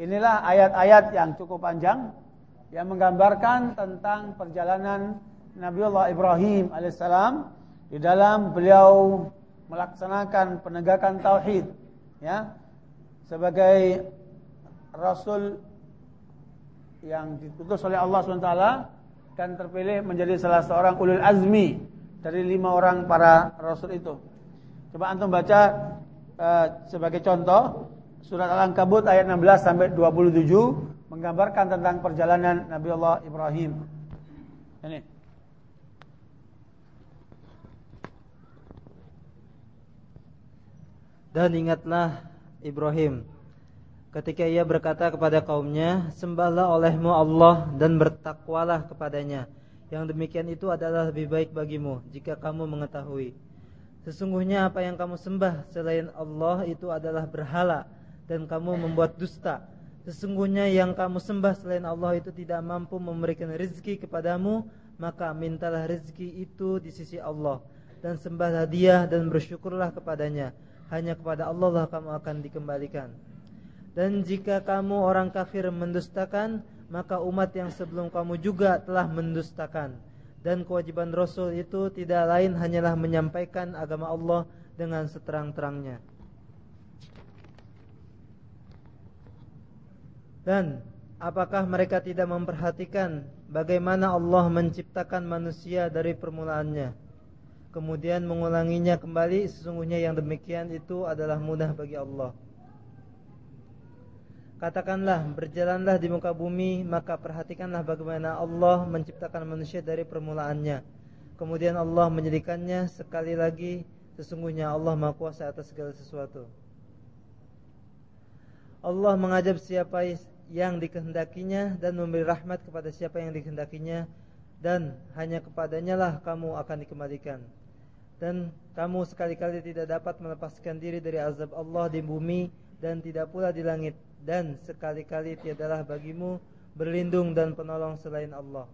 S1: Inilah ayat-ayat yang cukup panjang yang menggambarkan tentang perjalanan Nabiullah Ibrahim alaihissalam di dalam beliau melaksanakan penegakan tauhid ya sebagai rasul yang ditutus oleh Allah SWT dan terpilih menjadi salah seorang ulul azmi dari lima orang para rasul itu. Coba antum baca uh, sebagai contoh surat Al-Ankabut ayat 16 sampai 27 menggambarkan tentang perjalanan Nabi Allah Ibrahim. Ini.
S2: Dan ingatlah Ibrahim ketika ia berkata kepada kaumnya, "Sembahlah olehmu Allah dan bertakwalah kepadanya." Yang demikian itu adalah lebih baik bagimu jika kamu mengetahui. Sesungguhnya apa yang kamu sembah selain Allah itu adalah berhala dan kamu membuat dusta. Sesungguhnya yang kamu sembah selain Allah itu tidak mampu memberikan rezeki kepadamu Maka mintalah rezeki itu di sisi Allah. Dan sembahlah dia dan bersyukurlah kepadanya. Hanya kepada Allah lah kamu akan dikembalikan. Dan jika kamu orang kafir mendustakan Maka umat yang sebelum kamu juga telah mendustakan. Dan kewajiban Rasul itu tidak lain hanyalah menyampaikan agama Allah dengan seterang-terangnya Dan apakah mereka tidak memperhatikan bagaimana Allah menciptakan manusia dari permulaannya? Kemudian mengulanginya kembali Sesungguhnya yang demikian itu adalah mudah bagi Allah. Katakanlah berjalanlah di muka bumi Maka perhatikanlah bagaimana Allah menciptakan manusia dari permulaannya. Kemudian Allah menjadikannya sekali lagi Sesungguhnya Allah Maha Kuasa atas segala sesuatu Allah mengajab siapa yang dikehendakinya dan memberi rahmat kepada siapa yang dikehendakinya dan hanya kepadanya lah kamu akan dikembalikan. Dan kamu sekali-kali tidak dapat melepaskan diri dari azab Allah di bumi dan tidak pula di langit. Dan sekali-kali tiadalah bagimu berlindung dan penolong selain Allah.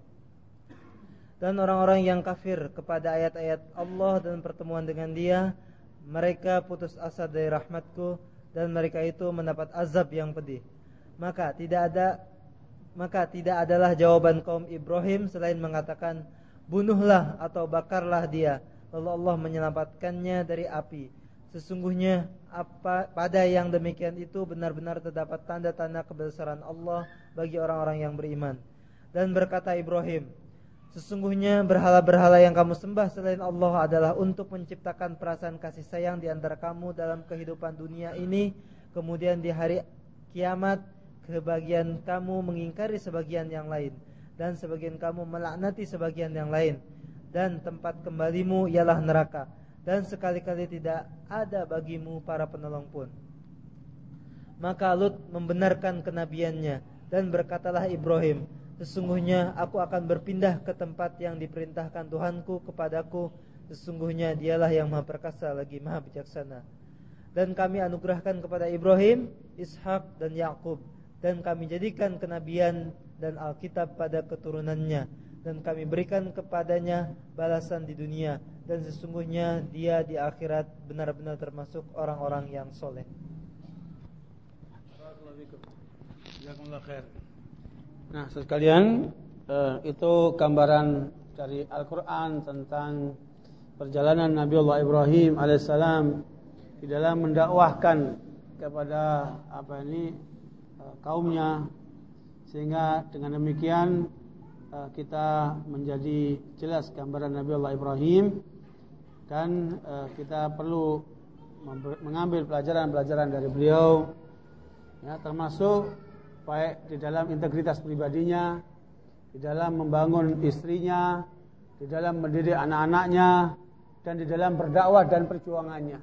S2: Dan orang-orang yang kafir kepada ayat-ayat Allah dan pertemuan dengan dia mereka putus asa dari rahmatku dan mereka itu mendapat azab yang pedih. Maka tidak ada maka tidak adalah jawaban kaum Ibrahim selain mengatakan bunuhlah atau bakarlah dia lalu Allah menyelamatkannya dari api. Sesungguhnya apa pada yang demikian itu benar-benar terdapat tanda-tanda kebesaran Allah bagi orang-orang yang beriman. Dan berkata Ibrahim, Sesungguhnya berhala-berhala yang kamu sembah selain Allah adalah untuk menciptakan perasaan kasih sayang di antara kamu dalam kehidupan dunia ini. Kemudian di hari kiamat, kebagian kamu mengingkari sebagian yang lain. Dan sebagian kamu melaknati sebagian yang lain. Dan tempat kembalimu ialah neraka. Dan sekali-kali tidak ada bagimu para penolong pun. Maka Lut membenarkan kenabiannya. Dan berkatalah Ibrahim, Sesungguhnya aku akan berpindah ke tempat yang diperintahkan Tuhanku kepadaku. Sesungguhnya dialah yang maha perkasa lagi maha bijaksana. Dan kami anugerahkan kepada Ibrahim, Ishak dan Yakub. Dan kami jadikan kenabian dan Alkitab pada keturunannya. Dan kami berikan kepadanya balasan di dunia. Dan sesungguhnya dia di akhirat benar-benar termasuk orang-orang yang soleh.
S1: Jazakumullah khair Nah, sekalian eh, itu gambaran dari Al-Qur'an tentang perjalanan Nabi Allah Ibrahim alaihissalam di dalam mendakwahkan kepada apa ini eh, kaumnya. Sehingga dengan demikian eh, kita menjadi jelas gambaran Nabi Allah Ibrahim dan kita perlu mengambil pelajaran-pelajaran dari beliau. Ya, termasuk baik di dalam integritas pribadinya, di dalam membangun istrinya, di dalam mendidik anak-anaknya, dan di dalam berdakwah dan perjuangannya.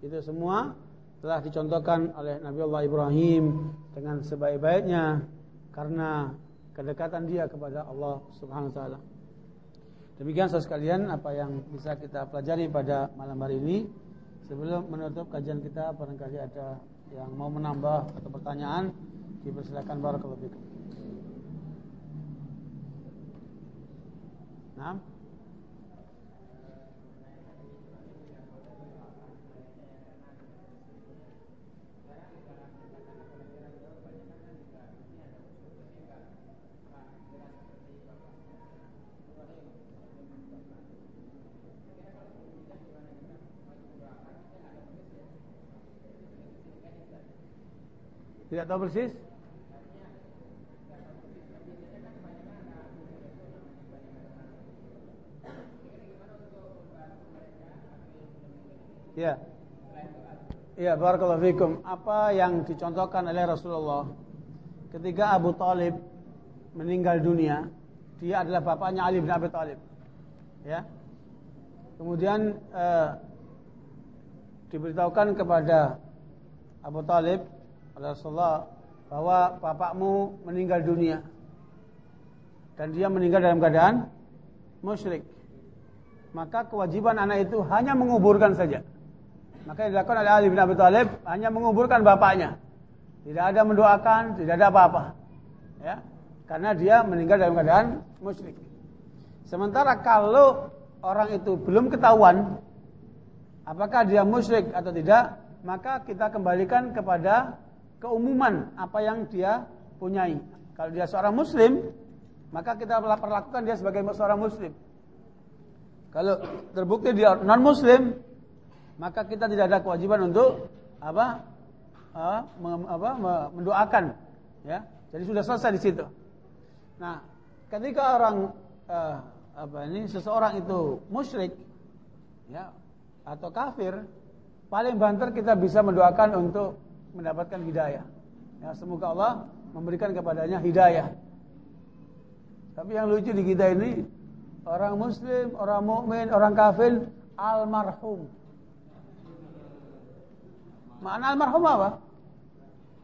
S1: Itu semua telah dicontohkan oleh Nabi Allah Ibrahim dengan sebaik-baiknya karena kedekatan dia kepada Allah Subhanahu wa taala. Demikian saudara sekalian apa yang bisa kita pelajari pada malam hari ini. Sebelum menutup kajian kita barangkali ada yang mau menambah atau pertanyaan dipersilakan barakallahu fikum. Nah. Tidak tahu persis? Ya. Ya, barakallahu fikum. Apa yang dicontohkan oleh Rasulullah ketika Abu Talib meninggal dunia, dia adalah bapaknya Ali bin Abi Talib. Ya. Kemudian eh, diberitahukan kepada Abu Talib oleh Rasulullah bahwa bapakmu meninggal dunia dan dia meninggal dalam keadaan musyrik. Maka kewajiban anak itu hanya menguburkan saja. Maka yang dilakukan oleh Ali bin Abi Thalib hanya menguburkan bapaknya. Tidak ada mendoakan, tidak ada apa-apa. Ya. Karena dia meninggal dalam keadaan musyrik. Sementara kalau orang itu belum ketahuan apakah dia musyrik atau tidak, maka kita kembalikan kepada keumuman apa yang dia punyai. Kalau dia seorang muslim, maka kita perlakukan dia sebagai seorang muslim. Kalau terbukti dia non muslim, maka kita tidak ada kewajiban untuk apa? Uh, apa mendoakan ya. Jadi sudah selesai di situ. Nah, ketika orang uh, apa ini seseorang itu musyrik ya atau kafir, paling banter kita bisa mendoakan untuk mendapatkan hidayah. Ya, semoga Allah memberikan kepadanya hidayah. Tapi yang lucu di kita ini orang muslim, orang mukmin, orang kafir almarhum. Mana almarhum apa?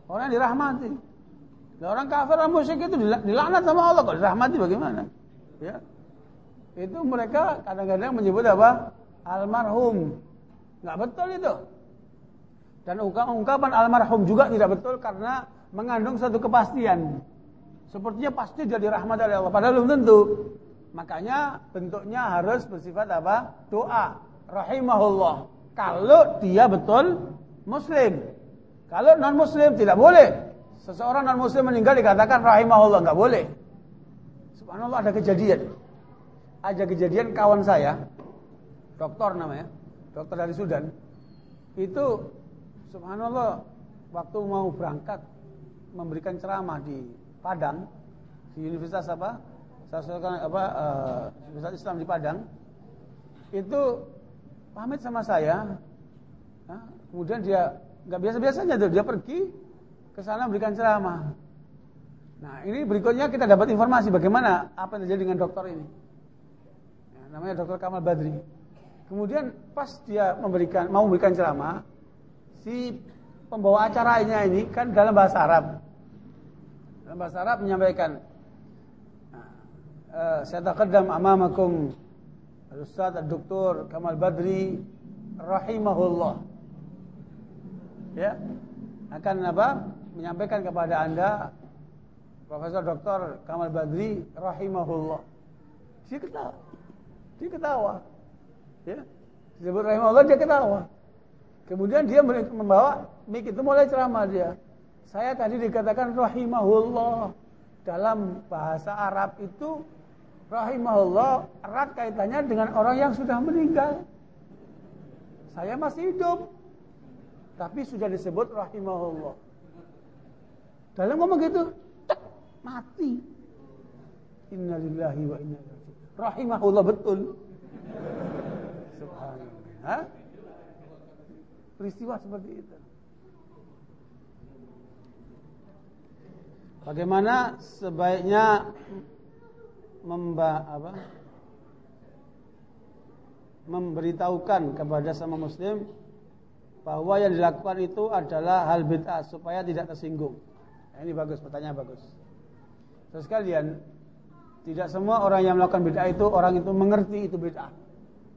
S1: Orang yang dirahmati. Nah, orang kafir, orang musyrik itu dilaknat sama Allah kok dirahmati bagaimana? Ya. Itu mereka kadang-kadang menyebut apa? Almarhum. Enggak betul itu. Dan ungkapan almarhum juga tidak betul karena mengandung satu kepastian. Sepertinya pasti jadi rahmat dari Allah. Padahal belum tentu. Makanya bentuknya harus bersifat apa? Doa. Rahimahullah. Kalau dia betul muslim. Kalau non muslim tidak boleh. Seseorang non muslim meninggal dikatakan rahimahullah. Enggak boleh. Subhanallah ada kejadian. Ada kejadian kawan saya. Dokter namanya. Dokter dari Sudan. Itu Subhanallah, waktu mau berangkat memberikan ceramah di Padang di Universitas apa? Saya apa uh, Universitas Islam di Padang. Itu pamit sama saya. Nah, kemudian dia nggak biasa-biasanya tuh dia pergi ke sana memberikan ceramah. Nah, ini berikutnya kita dapat informasi bagaimana apa yang terjadi dengan dokter ini. Ya, namanya Dokter Kamal Badri. Kemudian pas dia memberikan mau memberikan ceramah, si pembawa acaranya ini kan dalam bahasa Arab. Dalam bahasa Arab menyampaikan uh, saya taqaddam amamakum al-ustaz al-doktor Kamal Badri rahimahullah. Ya. Akan apa? Menyampaikan kepada Anda Profesor Dr. Kamal Badri rahimahullah. Dia ketawa. Dia ketawa. Ya. Disebut rahimahullah dia ketawa. Kemudian dia membawa mik itu mulai ceramah dia. Saya tadi dikatakan rahimahullah. Dalam bahasa Arab itu rahimahullah erat kaitannya dengan orang yang sudah meninggal. Saya masih hidup. Tapi sudah disebut rahimahullah. Dalam ngomong gitu, mati. Innalillahi wa inna ilaihi Rahimahullah betul. Subhanallah peristiwa seperti itu. bagaimana sebaiknya memba apa? memberitahukan kepada sama muslim bahwa yang dilakukan itu adalah hal bid'ah supaya tidak tersinggung. Nah, ini bagus, pertanyaan bagus. Terus kalian, tidak semua orang yang melakukan bid'ah itu orang itu mengerti itu bid'ah.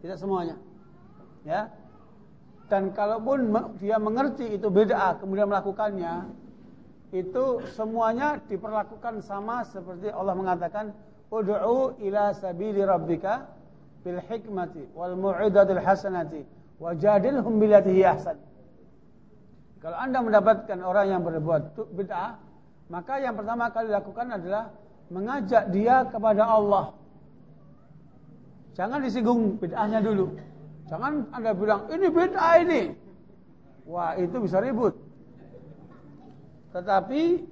S1: Tidak semuanya. Ya. Dan kalaupun dia mengerti itu bid'ah kemudian melakukannya, itu semuanya diperlakukan sama seperti Allah mengatakan, "Ud'u ila sabili rabbika bil hikmati wal mu'idatil hasanati wajadilhum billati ahsan. Kalau Anda mendapatkan orang yang berbuat bid'ah, maka yang pertama kali lakukan adalah mengajak dia kepada Allah. Jangan disinggung bid'ahnya dulu. Jangan Anda bilang, ini bid'ah ini. Wah, itu bisa ribut. Tetapi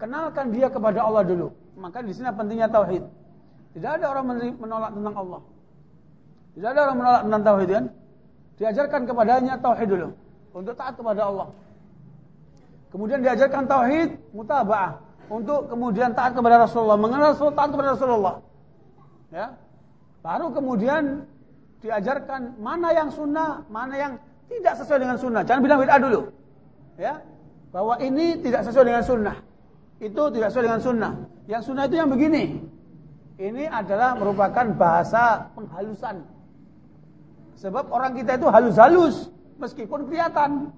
S1: kenalkan dia kepada Allah dulu. Maka di sini pentingnya tauhid. Tidak ada orang menolak tentang Allah. Tidak ada orang menolak tentang tauhid kan? Diajarkan kepadanya tauhid dulu untuk taat kepada Allah. Kemudian diajarkan tauhid mutaba'ah untuk kemudian taat kepada Rasulullah, mengenal Rasul taat kepada Rasulullah. Ya. Baru kemudian diajarkan mana yang sunnah, mana yang tidak sesuai dengan sunnah. Jangan bilang bid'ah dulu. Ya. Bahwa ini tidak sesuai dengan sunnah. Itu tidak sesuai dengan sunnah. Yang sunnah itu yang begini. Ini adalah merupakan bahasa penghalusan Sebab orang kita itu halus-halus meskipun kelihatan.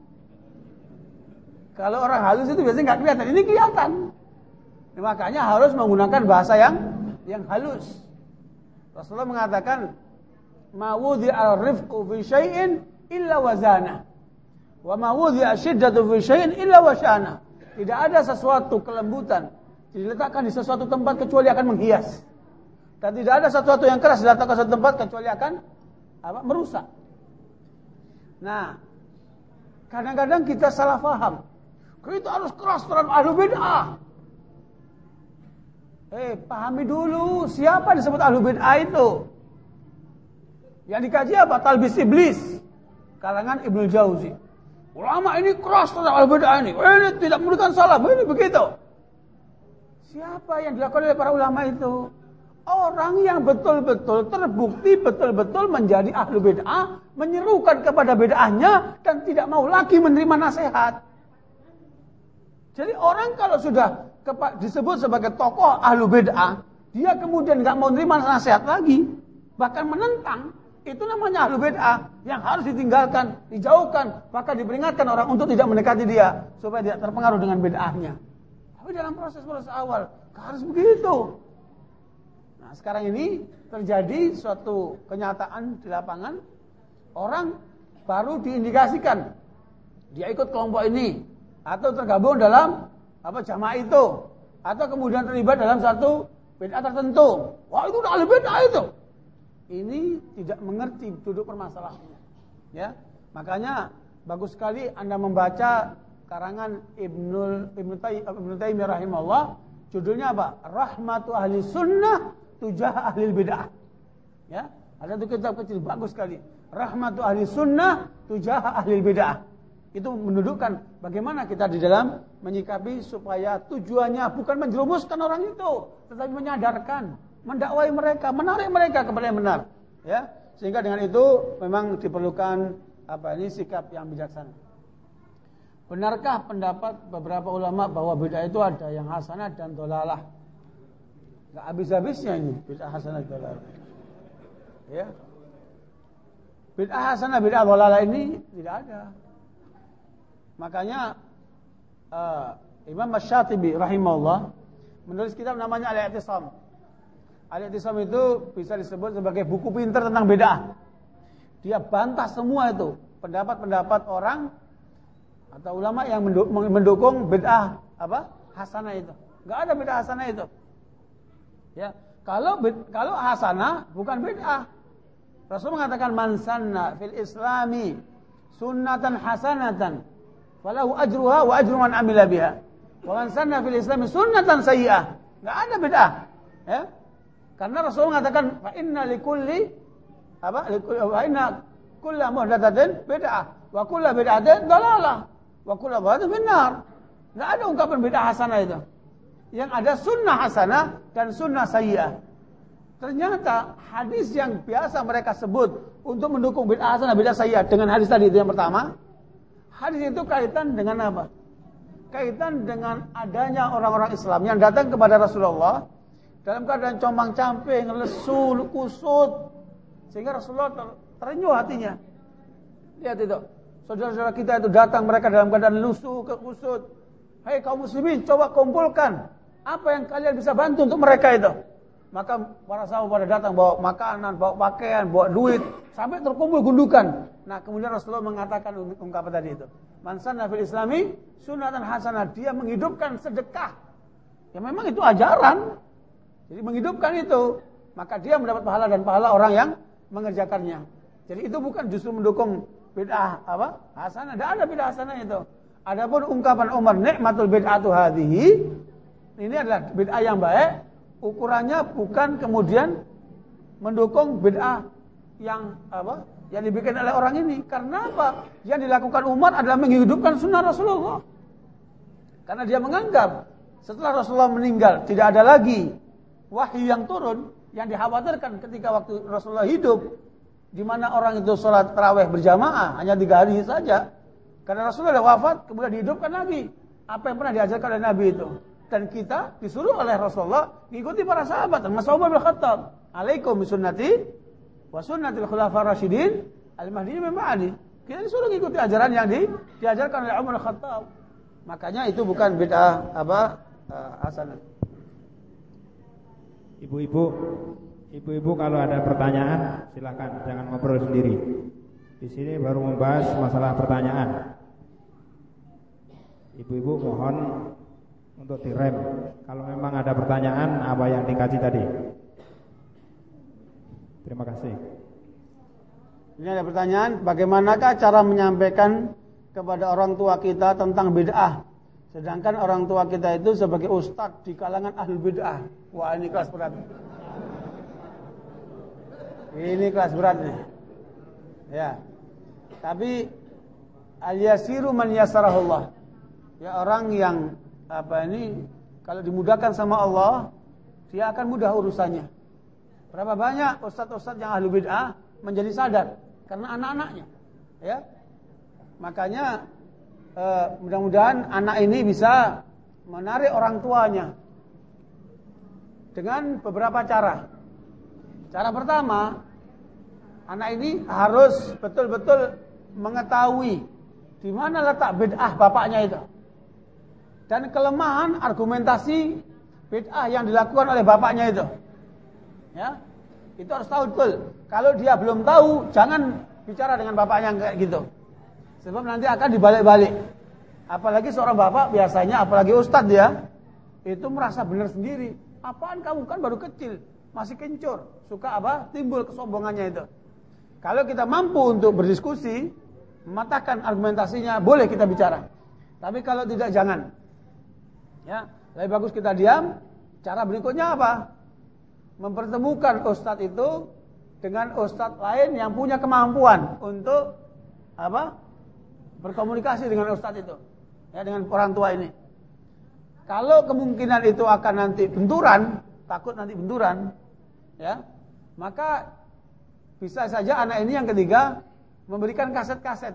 S1: Kalau orang halus itu biasanya nggak kelihatan, ini kelihatan. Nah, makanya harus menggunakan bahasa yang yang halus. Rasulullah mengatakan, "Ma al-rifqu fi syai'in illa wazana, wa ma asyiddatu fi syai'in illa washana." Tidak ada sesuatu kelembutan diletakkan di sesuatu tempat kecuali akan menghias. Dan tidak ada sesuatu yang keras diletakkan di sesuatu tempat kecuali akan apa merusak. Nah, kadang-kadang kita salah faham. Kita harus keras terhadap ahlu bid'ah. Eh, pahami dulu siapa disebut ahlu bid'ah itu. Yang dikaji apa? Talbis iblis. Kalangan Ibnu Jauzi. Ulama ini keras terhadap ahlu bid'ah ini. Ini tidak memberikan salah, ini begitu. Siapa yang dilakukan oleh para ulama itu? Orang yang betul-betul terbukti betul-betul menjadi ahlu bid'ah, menyerukan kepada bid'ahnya dan tidak mau lagi menerima nasihat. Jadi orang kalau sudah disebut sebagai tokoh ahlu bid'ah, dia kemudian nggak mau menerima nasihat lagi, bahkan menentang, itu namanya ahlu bid'ah yang harus ditinggalkan, dijauhkan, maka diperingatkan orang untuk tidak mendekati dia supaya tidak terpengaruh dengan bid'ahnya. Tapi dalam proses-proses awal harus begitu. Nah, sekarang ini terjadi suatu kenyataan di lapangan, orang baru diindikasikan dia ikut kelompok ini atau tergabung dalam apa jamaah itu atau kemudian terlibat dalam satu bid'ah tertentu. Wah, itu udah bid'ah itu. Ini tidak mengerti duduk permasalahannya. Ya. Makanya bagus sekali Anda membaca karangan Ibnul Ibnu Taimiyah rahimahullah judulnya apa? Rahmatu ahli sunnah tujah ahli bid'ah. Ya, ada tuh kitab kecil bagus sekali. Rahmatu ahli sunnah tujah ahli bid'ah. Itu menunjukkan bagaimana kita di dalam menyikapi supaya tujuannya bukan menjerumuskan orang itu, tetapi menyadarkan, mendakwai mereka, menarik mereka kepada yang benar. Ya, sehingga dengan itu memang diperlukan apa ini sikap yang bijaksana. Benarkah pendapat beberapa ulama bahwa bid'ah itu ada yang hasanah dan dolalah? Enggak habis-habisnya ini bid'ah hasanah dalalah. Ya. Bid'ah hasanah bid'ah dalalah ini tidak ada. Makanya uh, Imam Asy-Syatibi rahimahullah menulis kitab namanya Al-I'tisam. Al-I'tisam itu bisa disebut sebagai buku pintar tentang bid'ah. Dia bantah semua itu pendapat-pendapat orang atau ulama yang mendukung bid'ah apa? hasanah itu. Enggak ada bid'ah hasanah itu. Ya, kalau kalau hasanah bukan bid'ah. Rasul mengatakan man sanna fil islami sunnatan hasanatan falahu ajruha wa ajru man amila biha. Wa man sanna fil islami sunnatan sayyi'ah. Enggak ada bid'ah. Ya. Karena Rasul mengatakan fa inna likulli apa? Wa inna kullu muhdatsatin bid'ah wa kullu bid'atin dalalah wa kullu dhalalatin finnar. Enggak ada ungkapan bid'ah hasanah itu. Yang ada sunnah hasanah dan sunnah sayyi'ah. Ternyata hadis yang biasa mereka sebut untuk mendukung bid'ah hasanah bid'ah sayyi'ah dengan hadis tadi itu yang pertama, hadis itu kaitan dengan apa? Kaitan dengan adanya orang-orang Islam yang datang kepada Rasulullah dalam keadaan combang camping, lesu, kusut, sehingga Rasulullah ter terenyuh hatinya. Lihat itu, saudara-saudara kita itu datang mereka dalam keadaan lusuh, kusut. Hei kaum muslimin, coba kumpulkan apa yang kalian bisa bantu untuk mereka itu. Maka para sahabat pada datang bawa makanan, bawa pakaian, bawa duit, sampai terkumpul gundukan. Nah, kemudian Rasulullah mengatakan ungkapan tadi itu. Man sanna fil islami sunatan hasanah. Dia menghidupkan sedekah. Ya memang itu ajaran. Jadi menghidupkan itu, maka dia mendapat pahala dan pahala orang yang mengerjakannya. Jadi itu bukan justru mendukung bid'ah apa? Hasanah. Tidak ada bid'ah hasanah itu. Adapun ungkapan Umar nikmatul bid'atu hadhihi ini adalah bid'ah yang baik ukurannya bukan kemudian mendukung bid'ah yang apa yang dibikin oleh orang ini. Karena apa? Yang dilakukan Umar adalah menghidupkan sunnah Rasulullah. Karena dia menganggap setelah Rasulullah meninggal tidak ada lagi wahyu yang turun yang dikhawatirkan ketika waktu Rasulullah hidup di mana orang itu sholat terawih berjamaah hanya tiga hari saja karena Rasulullah wafat kemudian dihidupkan lagi apa yang pernah diajarkan oleh Nabi itu dan kita disuruh oleh Rasulullah mengikuti para sahabat termasuk Umar bin Khattab. Alaikum bisunnati wa sunnatil khulafar rasyidin al-mahdiyyin min. Kita disuruh mengikuti ajaran yang di, diajarkan oleh Umar Khattab. Makanya itu bukan bid'ah apa uh, hasanah.
S3: Ibu-ibu, ibu-ibu kalau ada pertanyaan silakan jangan ngobrol sendiri. Di sini baru membahas masalah pertanyaan. Ibu-ibu mohon untuk direm. Kalau memang ada pertanyaan apa yang dikaji tadi. Terima kasih.
S1: Ini ada pertanyaan, bagaimanakah cara menyampaikan kepada orang tua kita tentang bid'ah? Sedangkan orang tua kita itu sebagai ustadz di kalangan ahli bid'ah. Wah ini kelas berat. Ini kelas berat nih. Ya. Tapi al-yasiru man. Ya orang yang apa ini kalau dimudahkan sama Allah, dia akan mudah urusannya. Berapa banyak ustadz-ustadz yang ahli bid'ah menjadi sadar karena anak-anaknya, ya. Makanya eh, mudah-mudahan anak ini bisa menarik orang tuanya dengan beberapa cara. Cara pertama, anak ini harus betul-betul mengetahui di mana letak bid'ah bapaknya itu dan kelemahan argumentasi bid'ah yang dilakukan oleh bapaknya itu. Ya. Itu harus tahu betul. Kalau dia belum tahu, jangan bicara dengan bapaknya kayak gitu. Sebab nanti akan dibalik-balik. Apalagi seorang bapak biasanya, apalagi ustadz dia, itu merasa benar sendiri. Apaan kamu kan baru kecil, masih kencur, suka apa? Timbul kesombongannya itu. Kalau kita mampu untuk berdiskusi, mematahkan argumentasinya, boleh kita bicara. Tapi kalau tidak jangan. Ya, lebih bagus kita diam. Cara berikutnya apa? Mempertemukan ustadz itu dengan ustadz lain yang punya kemampuan untuk apa? Berkomunikasi dengan ustadz itu. Ya, dengan orang tua ini. Kalau kemungkinan itu akan nanti benturan, takut nanti benturan, ya, maka bisa saja anak ini yang ketiga memberikan kaset-kaset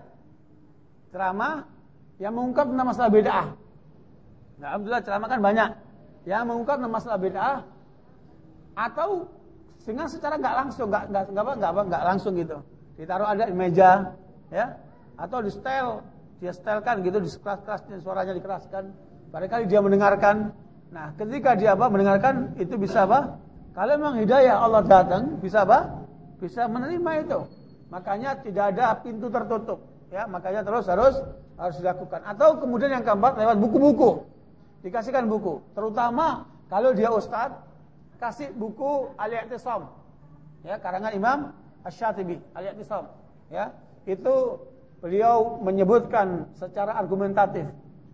S1: ceramah yang mengungkap tentang masalah bid'ah. Nah, Alhamdulillah ceramah kan banyak. Yang mengungkap masalah bid'ah atau sehingga secara nggak langsung nggak nggak nggak nggak nggak langsung gitu. Ditaruh ada di meja ya atau di setel dia setelkan gitu di keras keras suaranya dikeraskan. Barangkali dia mendengarkan. Nah ketika dia apa mendengarkan itu bisa apa? Kalau memang hidayah Allah datang bisa apa? Bisa menerima itu. Makanya tidak ada pintu tertutup ya. Makanya terus harus harus dilakukan. Atau kemudian yang keempat lewat buku-buku dikasihkan buku. Terutama kalau dia ustaz, kasih buku Al-I'tisam. Ya, karangan Imam Asy-Syatibi, Al-I'tisam. Ya, itu beliau menyebutkan secara argumentatif.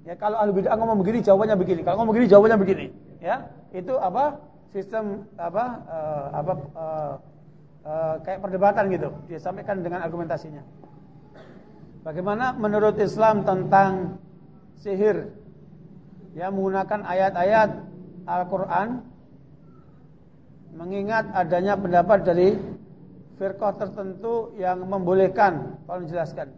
S1: Ya, kalau ahli bid'ah ngomong begini jawabannya begini. Kalau ngomong begini jawabannya begini. Ya, itu apa? Sistem apa uh, apa uh, uh, kayak perdebatan gitu. Dia sampaikan dengan argumentasinya. Bagaimana menurut Islam tentang sihir yang menggunakan ayat-ayat Al-Qur'an mengingat adanya pendapat dari firqah tertentu yang membolehkan kalau dijelaskan.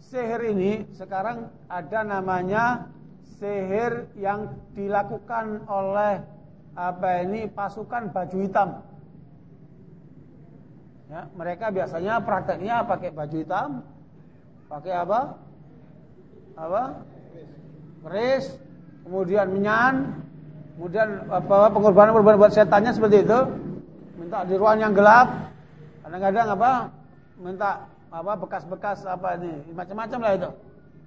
S1: Sihir ini sekarang ada namanya sihir yang dilakukan oleh apa ini pasukan baju hitam. Ya, mereka biasanya prakteknya pakai baju hitam, pakai apa? Apa? Keris, kemudian menyan, kemudian apa pengorbanan-pengorbanan buat setannya seperti itu. Minta di ruang yang gelap. Kadang-kadang apa? Minta apa bekas-bekas apa ini, macam-macam lah itu.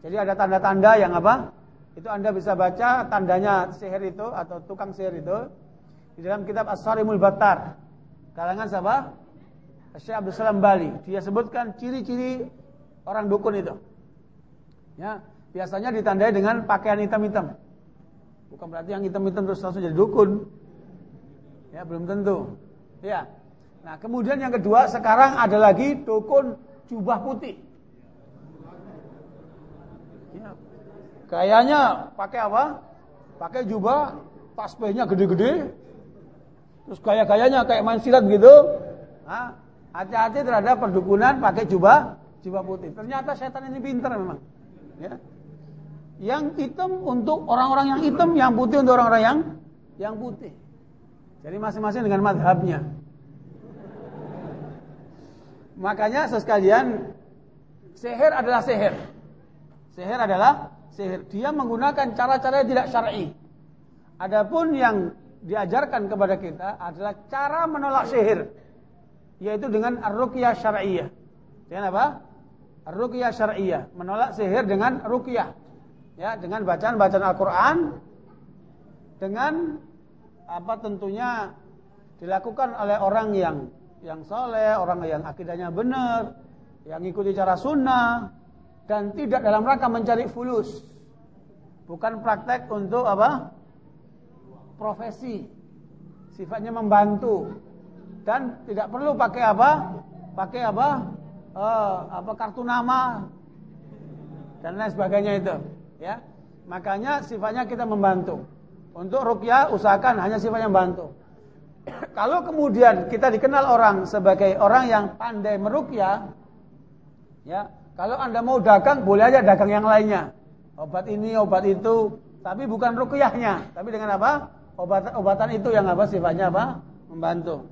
S1: Jadi ada tanda-tanda yang apa? Itu Anda bisa baca tandanya sihir itu atau tukang sihir itu di dalam kitab As-Sarimul Battar. Kalangan siapa? Syekh Abdul Salam Bali. Dia sebutkan ciri-ciri orang dukun itu. Ya, biasanya ditandai dengan pakaian hitam-hitam. Bukan berarti yang hitam-hitam terus langsung jadi dukun. Ya, belum tentu. Ya. Nah, kemudian yang kedua sekarang ada lagi dukun jubah putih. Ya. Kayaknya pakai apa? Pakai jubah, tasbihnya gede-gede. Terus kayak-kayaknya kayak main silat gitu. Hati-hati terhadap perdukunan pakai jubah jubah putih. Ternyata setan ini pintar memang. Ya. Yang hitam untuk orang-orang yang hitam, yang putih untuk orang-orang yang yang putih. Jadi masing-masing dengan madhabnya. Makanya sekalian seher adalah seher. Seher adalah seher. Dia menggunakan cara-cara yang tidak syar'i. Adapun yang diajarkan kepada kita adalah cara menolak sihir yaitu dengan ar-ruqyah syar'iyyah. Apa? Ar-ruqyah menolak sihir dengan ruqyah. Ya, dengan bacaan-bacaan Al-Qur'an dengan apa tentunya dilakukan oleh orang yang yang soleh, orang yang akidahnya benar, yang ikuti cara sunnah dan tidak dalam rangka mencari fulus. Bukan praktek untuk apa? Profesi. Sifatnya membantu dan tidak perlu pakai apa? Pakai apa? Uh, apa kartu nama dan lain sebagainya itu, ya. Makanya sifatnya kita membantu. Untuk rukyah usahakan hanya sifatnya membantu. Kalau kemudian kita dikenal orang sebagai orang yang pandai merukyah, ya. Kalau Anda mau dagang boleh aja dagang yang lainnya. Obat ini, obat itu, tapi bukan rukyahnya, tapi dengan apa? Obat-obatan itu yang apa sifatnya apa? Membantu.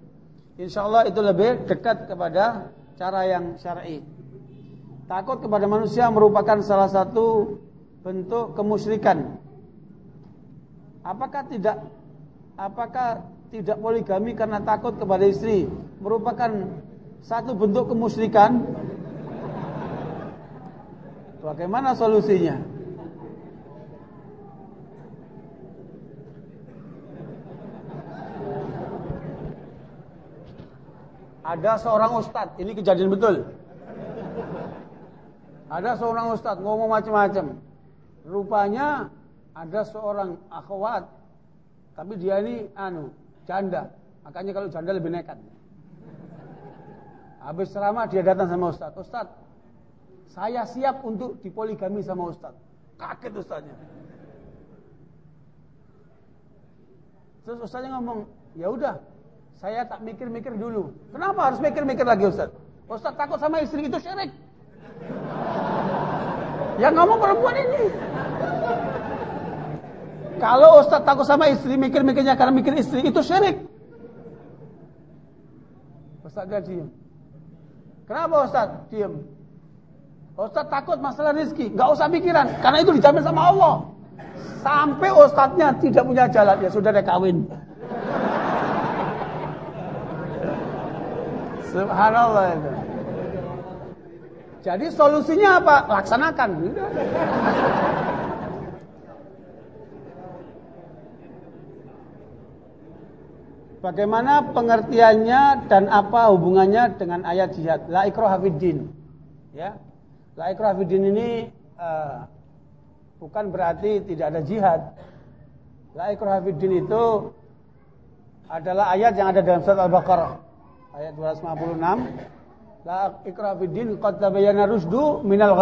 S1: Insya Allah itu lebih dekat kepada cara yang syar'i. Takut kepada manusia merupakan salah satu bentuk kemusyrikan. Apakah tidak apakah tidak poligami karena takut kepada istri merupakan satu bentuk kemusyrikan? Bagaimana solusinya? Ada seorang ustadz, ini kejadian betul. Ada seorang ustadz ngomong macam-macam. Rupanya ada seorang akhwat, tapi dia ini anu janda. Makanya kalau janda lebih nekat. Habis ceramah dia datang sama ustadz. Ustadz, saya siap untuk dipoligami sama ustadz. Kaget ustadznya. Terus ustadznya ngomong, ya udah, saya tak mikir-mikir dulu. Kenapa harus mikir-mikir lagi Ustaz? Ustaz takut sama istri itu syirik. Yang ngomong perempuan ini. Kalau Ustaz takut sama istri, mikir-mikirnya karena mikir istri itu syirik. Ustaz dia diam. Kenapa Ustaz? Diam. Ustaz takut masalah rezeki, nggak usah pikiran, karena itu dijamin sama Allah. Sampai Ustaznya tidak punya jalan, ya sudah dia kawin. Subhanallah itu. Jadi solusinya apa? Laksanakan. Bagaimana pengertiannya dan apa hubungannya dengan ayat jihad? La ikraha fiddin. Ya. La ikraha fiddin ini uh, bukan berarti tidak ada jihad. La ikraha fiddin itu adalah ayat yang ada dalam surat Al-Baqarah ayat 256 la ikra fiddin rusdu minal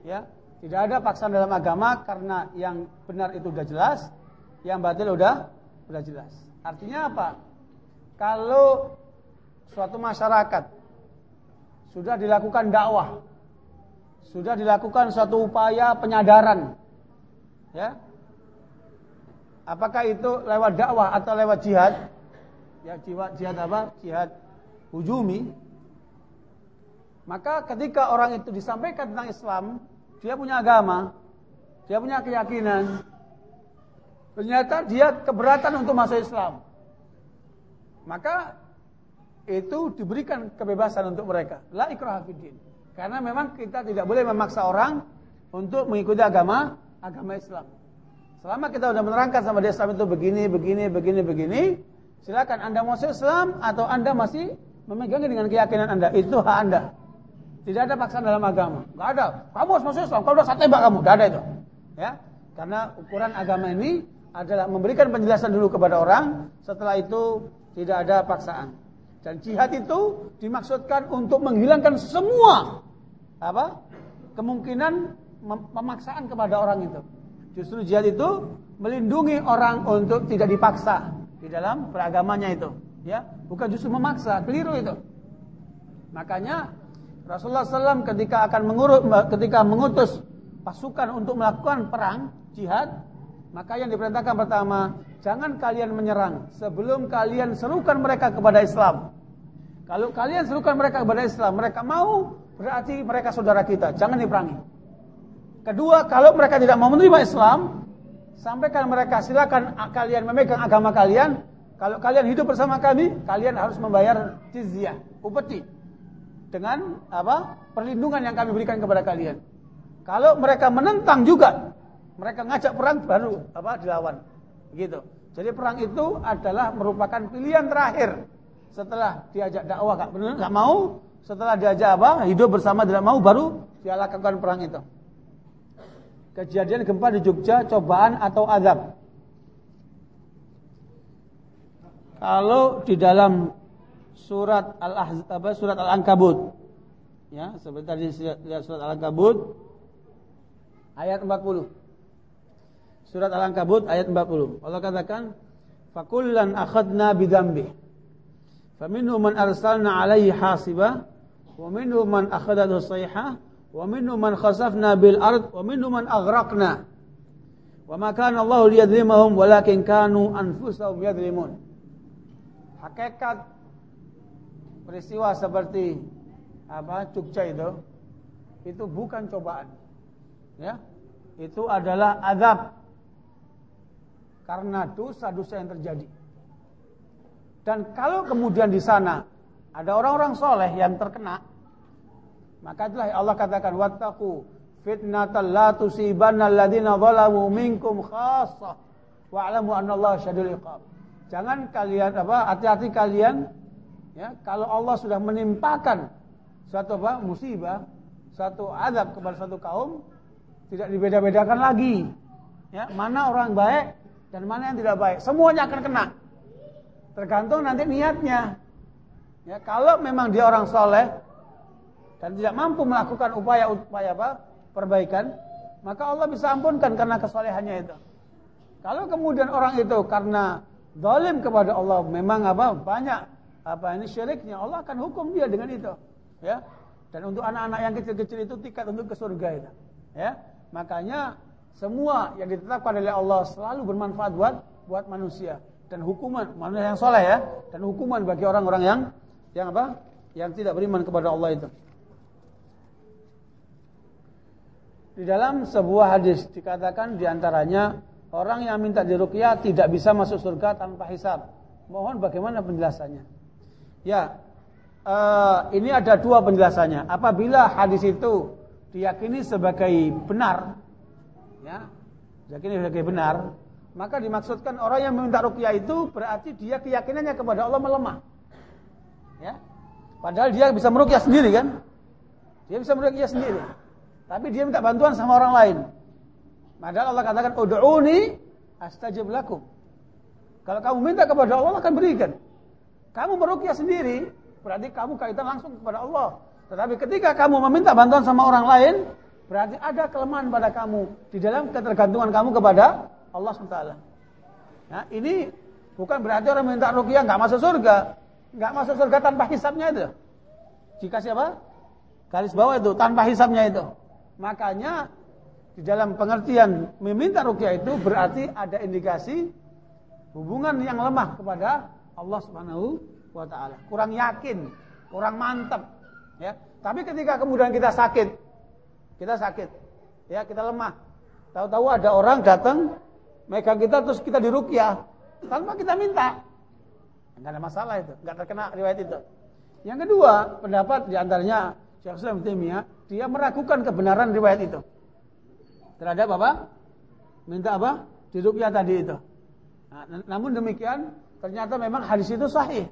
S1: ya tidak ada paksaan dalam agama karena yang benar itu sudah jelas yang batil sudah Sudah jelas. Artinya apa? Kalau suatu masyarakat sudah dilakukan dakwah, sudah dilakukan suatu upaya penyadaran, ya, apakah itu lewat dakwah atau lewat jihad? Ya, jihad, jihad apa? Jihad hujumi. Maka ketika orang itu disampaikan tentang Islam, dia punya agama, dia punya keyakinan, ternyata dia keberatan untuk masuk Islam. Maka itu diberikan kebebasan untuk mereka. La ikraha fiddin. Karena memang kita tidak boleh memaksa orang untuk mengikuti agama agama Islam. Selama kita sudah menerangkan sama dia Islam itu begini, begini, begini, begini, silakan Anda masuk Islam atau Anda masih memegang dengan keyakinan Anda. Itu hak Anda. Tidak ada paksaan dalam agama. Enggak ada. Kamu harus masuk Islam. Kalau udah saya tembak kamu. Tidak ada itu. Ya. Karena ukuran agama ini adalah memberikan penjelasan dulu kepada orang, setelah itu tidak ada paksaan. Dan jihad itu dimaksudkan untuk menghilangkan semua apa? kemungkinan pemaksaan kepada orang itu. Justru jihad itu melindungi orang untuk tidak dipaksa di dalam beragamanya itu, ya, bukan justru memaksa, keliru itu. Makanya Rasulullah SAW ketika akan mengurus, ketika mengutus pasukan untuk melakukan perang jihad, maka yang diperintahkan pertama, jangan kalian menyerang sebelum kalian serukan mereka kepada Islam. Kalau kalian serukan mereka kepada Islam, mereka mau berarti mereka saudara kita, jangan diperangi. Kedua, kalau mereka tidak mau menerima Islam, sampaikan mereka silakan kalian memegang agama kalian. Kalau kalian hidup bersama kami, kalian harus membayar jizyah, upeti. Dengan apa? Perlindungan yang kami berikan kepada kalian. Kalau mereka menentang juga, mereka ngajak perang baru apa dilawan. Gitu. Jadi perang itu adalah merupakan pilihan terakhir setelah diajak dakwah gak benar gak mau, setelah diajak apa? Hidup bersama tidak mau baru dia lakukan perang itu kejadian gempa di Jogja cobaan atau azab. Kalau di dalam surat al apa surat Al-Ankabut ya, seperti tadi lihat surat Al-Ankabut ayat 40. Surat Al-Ankabut ayat 40. Allah katakan fakullan akhadna bidzambi. Faminhum man arsalna alaihi hasiba wa man akhadathu sayhah wa man khasafna bil ard wa man aghraqna wa ma kana Allah liyadhlimahum walakin kanu anfusahum yadhlimun hakikat peristiwa seperti apa Jogja itu itu bukan cobaan. Ya itu adalah azab. Karena dosa-dosa yang terjadi. Dan kalau kemudian di sana ada orang-orang soleh yang terkena maka itulah Allah katakan wattaqu la tusibanna alladziina zalamu minkum khassah. Jangan kalian apa hati-hati kalian ya kalau Allah sudah menimpakan suatu apa musibah, suatu azab kepada suatu kaum tidak dibeda-bedakan lagi. Ya, mana orang baik dan mana yang tidak baik. Semuanya akan kena. Tergantung nanti niatnya. Ya, kalau memang dia orang soleh, dan tidak mampu melakukan upaya-upaya apa? perbaikan, maka Allah bisa ampunkan karena kesolehannya itu. Kalau kemudian orang itu karena zalim kepada Allah memang apa banyak apa ini syiriknya? Allah akan hukum dia dengan itu. Ya. Dan untuk anak-anak yang kecil-kecil itu tiket untuk ke surga itu. Ya. Makanya semua yang ditetapkan oleh Allah selalu bermanfaat buat buat manusia. Dan hukuman manusia yang soleh ya. Dan hukuman bagi orang-orang yang yang apa? Yang tidak beriman kepada Allah itu. Di dalam sebuah hadis dikatakan di antaranya orang yang minta diruqyah tidak bisa masuk surga tanpa hisab. Mohon bagaimana penjelasannya? Ya, uh, ini ada dua penjelasannya. Apabila hadis itu diyakini sebagai benar, ya, diyakini sebagai benar, maka dimaksudkan orang yang meminta ruqyah itu berarti dia keyakinannya kepada Allah melemah. Ya. Padahal dia bisa meruqyah sendiri kan? Dia bisa meruqyah sendiri. Tapi dia minta bantuan sama orang lain. Padahal Allah katakan, Udu'uni astajib lakum. Kalau kamu minta kepada Allah, Allah akan berikan. Kamu merukyah sendiri, berarti kamu kaitan langsung kepada Allah. Tetapi ketika kamu meminta bantuan sama orang lain, berarti ada kelemahan pada kamu di dalam ketergantungan kamu kepada Allah SWT. Nah, ini Bukan berarti orang minta rukyah nggak masuk surga. Nggak masuk surga tanpa hisapnya itu. Jika siapa? Garis bawah itu tanpa hisapnya itu. Makanya di dalam pengertian meminta rukyah itu berarti ada indikasi hubungan yang lemah kepada Allah Subhanahu wa taala. Kurang yakin, kurang mantap, ya. Tapi ketika kemudian kita sakit, kita sakit, ya, kita lemah. Tahu-tahu ada orang datang megang kita terus kita dirukyah tanpa kita minta. Enggak ada masalah itu, enggak terkena riwayat itu. Yang kedua, pendapat di antaranya Syekh Islam Taimiyah, dia meragukan kebenaran riwayat itu. Terhadap apa? Minta apa? Dirukyah tadi itu. Nah, namun demikian ternyata memang hadis itu sahih.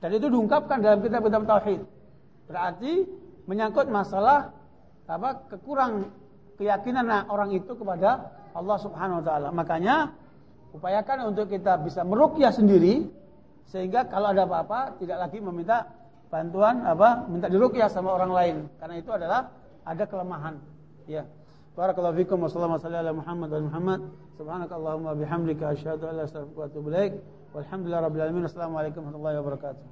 S1: Dan itu diungkapkan dalam kitab-kitab tauhid. Berarti menyangkut masalah apa kekurang keyakinan orang itu kepada Allah Subhanahu wa taala. Makanya upayakan untuk kita bisa meruqyah sendiri sehingga kalau ada apa-apa tidak lagi meminta bantuan apa minta diruqyah sama orang lain karena itu adalah ada kelemahan. Ya. Barakallahu fikum wa sallallahu alaihi Muhammad wa Muhammad. Subhanakallahumma bihamdika asyhadu an la ilaha illa anta astaghfiruka wa atubu ilaik. والحمد لله رب العالمين. السلام عليكم ورحمة الله وبركاته.